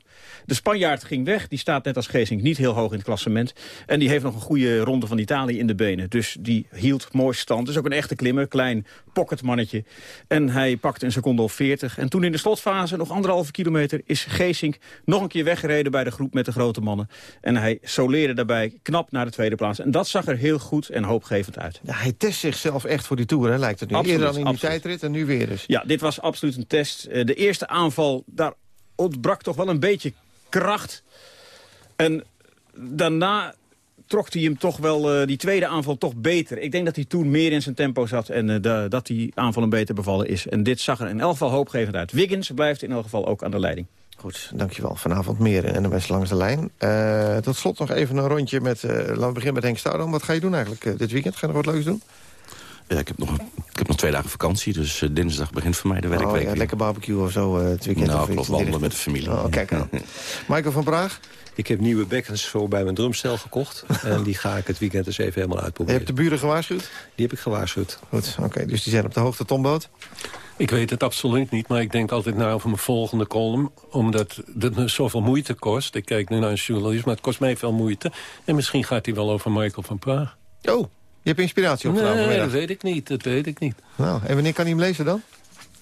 De Spanjaard ging weg. Die staat net als Geesink niet heel hoog in het klassement. En die heeft nog een goede ronde van Italië in de benen. Dus die hield mooi stand. is ook een echte klimmer. Klein pocketmannetje. En hij pakte een seconde of 40. En toen in de slotfase, nog anderhalve kilometer... is Geesink nog een keer weggereden bij de groep met de grote mannen. En hij soleerde daarbij knap naar de tweede plaats. En dat zag er heel goed en hoopgevend uit. Ja, hij test zichzelf echt voor die Tour, hè, lijkt het nu. Absoluut, Eerder dan in die absoluut. tijdrit en nu weer dus. Ja, dit was absoluut een test. Uh, de eerste aanval, daar ontbrak toch wel een beetje kracht. En daarna trok hij hem toch wel, uh, die tweede aanval toch beter. Ik denk dat hij toen meer in zijn tempo zat en uh, de, dat die aanval hem beter bevallen is. En dit zag er in elk geval hoopgevend uit. Wiggins blijft in elk geval ook aan de leiding. Goed, dankjewel. Vanavond meer in NMS Langs de Lijn. Uh, tot slot nog even een rondje met... Uh, laten we beginnen met Henk Stoudam. Wat ga je doen eigenlijk uh, dit weekend? Ga je nog wat leuks doen? Ja, ik heb nog, ik heb nog twee dagen vakantie, dus dinsdag begint voor mij de werkweek. Oh, ja, lekker barbecue of zo het weekend? Nou, klopt, wandelen met de familie. Oh, kijk aan. Michael van Praag? Ik heb nieuwe bekkens voor bij mijn drumstel gekocht. en die ga ik het weekend dus even helemaal uitproberen. Je hebt de buren gewaarschuwd? Die heb ik gewaarschuwd. Goed, oké. Okay, dus die zijn op de hoogte, Tomboot? Ik weet het absoluut niet, maar ik denk altijd na over mijn volgende column. Omdat het me zoveel moeite kost. Ik kijk nu naar een journalist, maar het kost mij veel moeite. En misschien gaat hij wel over Michael van Praag. Oh, je hebt inspiratie opgedaan Nee, vanmiddag. dat weet ik niet, dat weet ik niet. Nou, en wanneer kan hij hem lezen dan?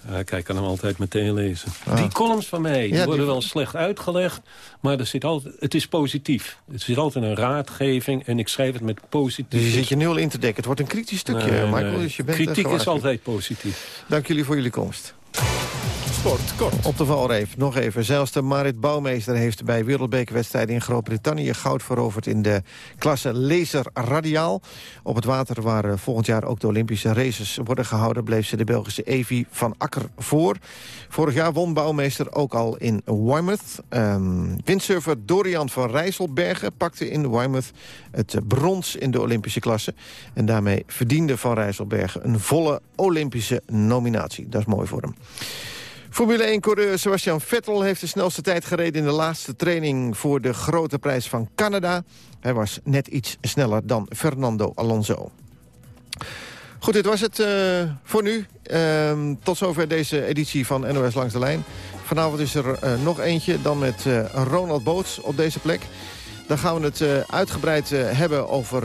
Ja, kijk, ik kan hem altijd meteen lezen. Ah. Die columns van mij die Ja, worden die- wel slecht uitgelegd, maar er zit altijd, het is positief. Er zit altijd een raadgeving en ik schrijf het met positief. Dus je zit je nul in te dekken. Het wordt een kritisch stukje, Nee, Michael. nee. Dus je bent eh, Kritiek is altijd positief. Dank jullie voor jullie komst. Sport kort. Op de valreep, nog even. Zelfs de Marit Bouwmeester heeft bij wereldbekerwedstrijden in Groot-Brittannië goud veroverd in de klasse laser radiaal. Op het water waar eh, volgend jaar ook de Olympische races worden gehouden... bleef ze de Belgische Evi van Akker voor. Vorig jaar won Bouwmeester ook al in Weymouth. Um, windsurfer Dorian van Rijsselbergen pakte in Weymouth het brons in de Olympische klasse. En daarmee verdiende Van Rijsselbergen een volle Olympische nominatie. Dat is mooi voor hem. Formule 1-coureur Sebastian Vettel heeft de snelste tijd gereden... in de laatste training voor de grote prijs van Canada. Hij was net iets sneller dan Fernando Alonso. Goed, dit was het uh, voor nu. Uh, tot zover deze editie van NOS Langs de Lijn. Vanavond is er uh, nog eentje, dan met uh, Ronald Boots op deze plek. Dan gaan we het uitgebreid hebben over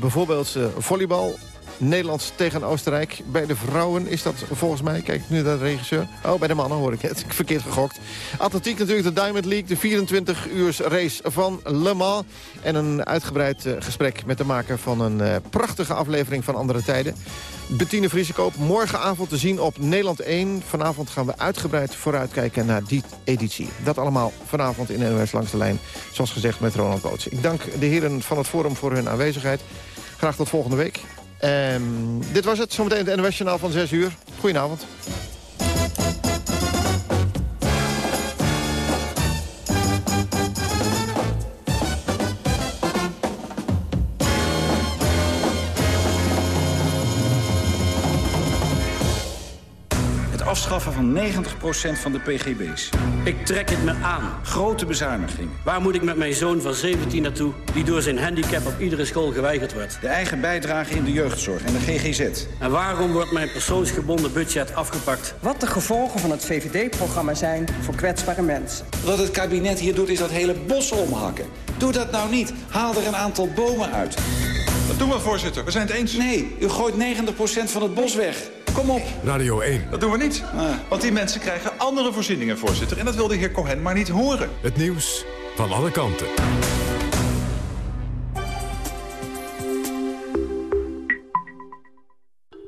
bijvoorbeeld volleybal. Nederlands tegen Oostenrijk. Bij de vrouwen is dat volgens mij. Kijk nu naar de regisseur. Oh, bij de mannen hoor ik het. Verkeerd gegokt. Atletiek natuurlijk de Diamond League. De 24 uurs race van Le Mans. En een uitgebreid uh, gesprek met de maker van een uh, prachtige aflevering van Andere Tijden. Bettine Vriesekoop. Morgenavond te zien op Nederland 1. Vanavond gaan we uitgebreid vooruitkijken naar die editie. Dat allemaal vanavond in NOS Langs de Lijn. Zoals gezegd met Ronald Boots. Ik dank de heren van het Forum voor hun aanwezigheid. Graag tot volgende week. Um, dit was het. Zometeen het NOS Journaal van 6 uur. Goedenavond. Afschaffen van 90% van de pgb's. Ik trek het me aan. Grote bezuiniging. Waar moet ik met mijn zoon van 17 naartoe... die door zijn handicap op iedere school geweigerd wordt? De eigen bijdrage in de jeugdzorg en de GGZ. En waarom wordt mijn persoonsgebonden budget afgepakt? Wat de gevolgen van het VVD-programma zijn voor kwetsbare mensen. Wat het kabinet hier doet is dat hele bos omhakken. Doe dat nou niet. Haal er een aantal bomen uit. Dat doen we, voorzitter. We zijn het eens. Nee, u gooit 90% van het bos weg. Kom op. Radio 1. Dat doen we niet. Want die mensen krijgen andere voorzieningen, voorzitter. En dat wil de heer Cohen maar niet horen. Het nieuws van alle kanten.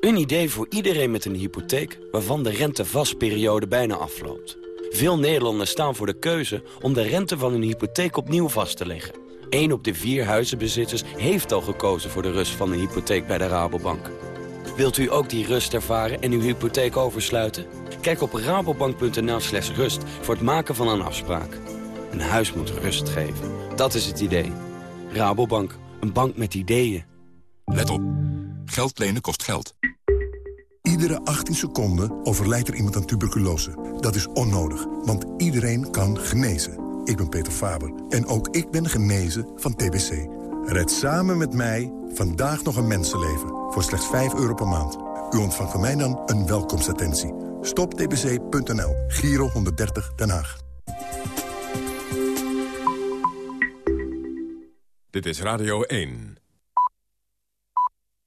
Een idee voor iedereen met een hypotheek waarvan de rentevastperiode bijna afloopt. Veel Nederlanders staan voor de keuze om de rente van hun hypotheek opnieuw vast te leggen. 1 op de vier huizenbezitters heeft al gekozen voor de rust van een hypotheek bij de Rabobank. Wilt u ook die rust ervaren en uw hypotheek oversluiten? Kijk op rabobank.nl slash rust voor het maken van een afspraak. Een huis moet rust geven. Dat is het idee. Rabobank, een bank met ideeën. Let op. Geld lenen kost geld. Iedere 18 seconden overlijdt er iemand aan tuberculose. Dat is onnodig, want iedereen kan genezen. Ik ben Peter Faber en ook ik ben genezen van TBC. Red samen met mij vandaag nog een mensenleven voor slechts 5 euro per maand. U ontvangt van mij dan een welkomstattentie. Stoptbc.nl, Giro 130 Den Haag. Dit is Radio 1.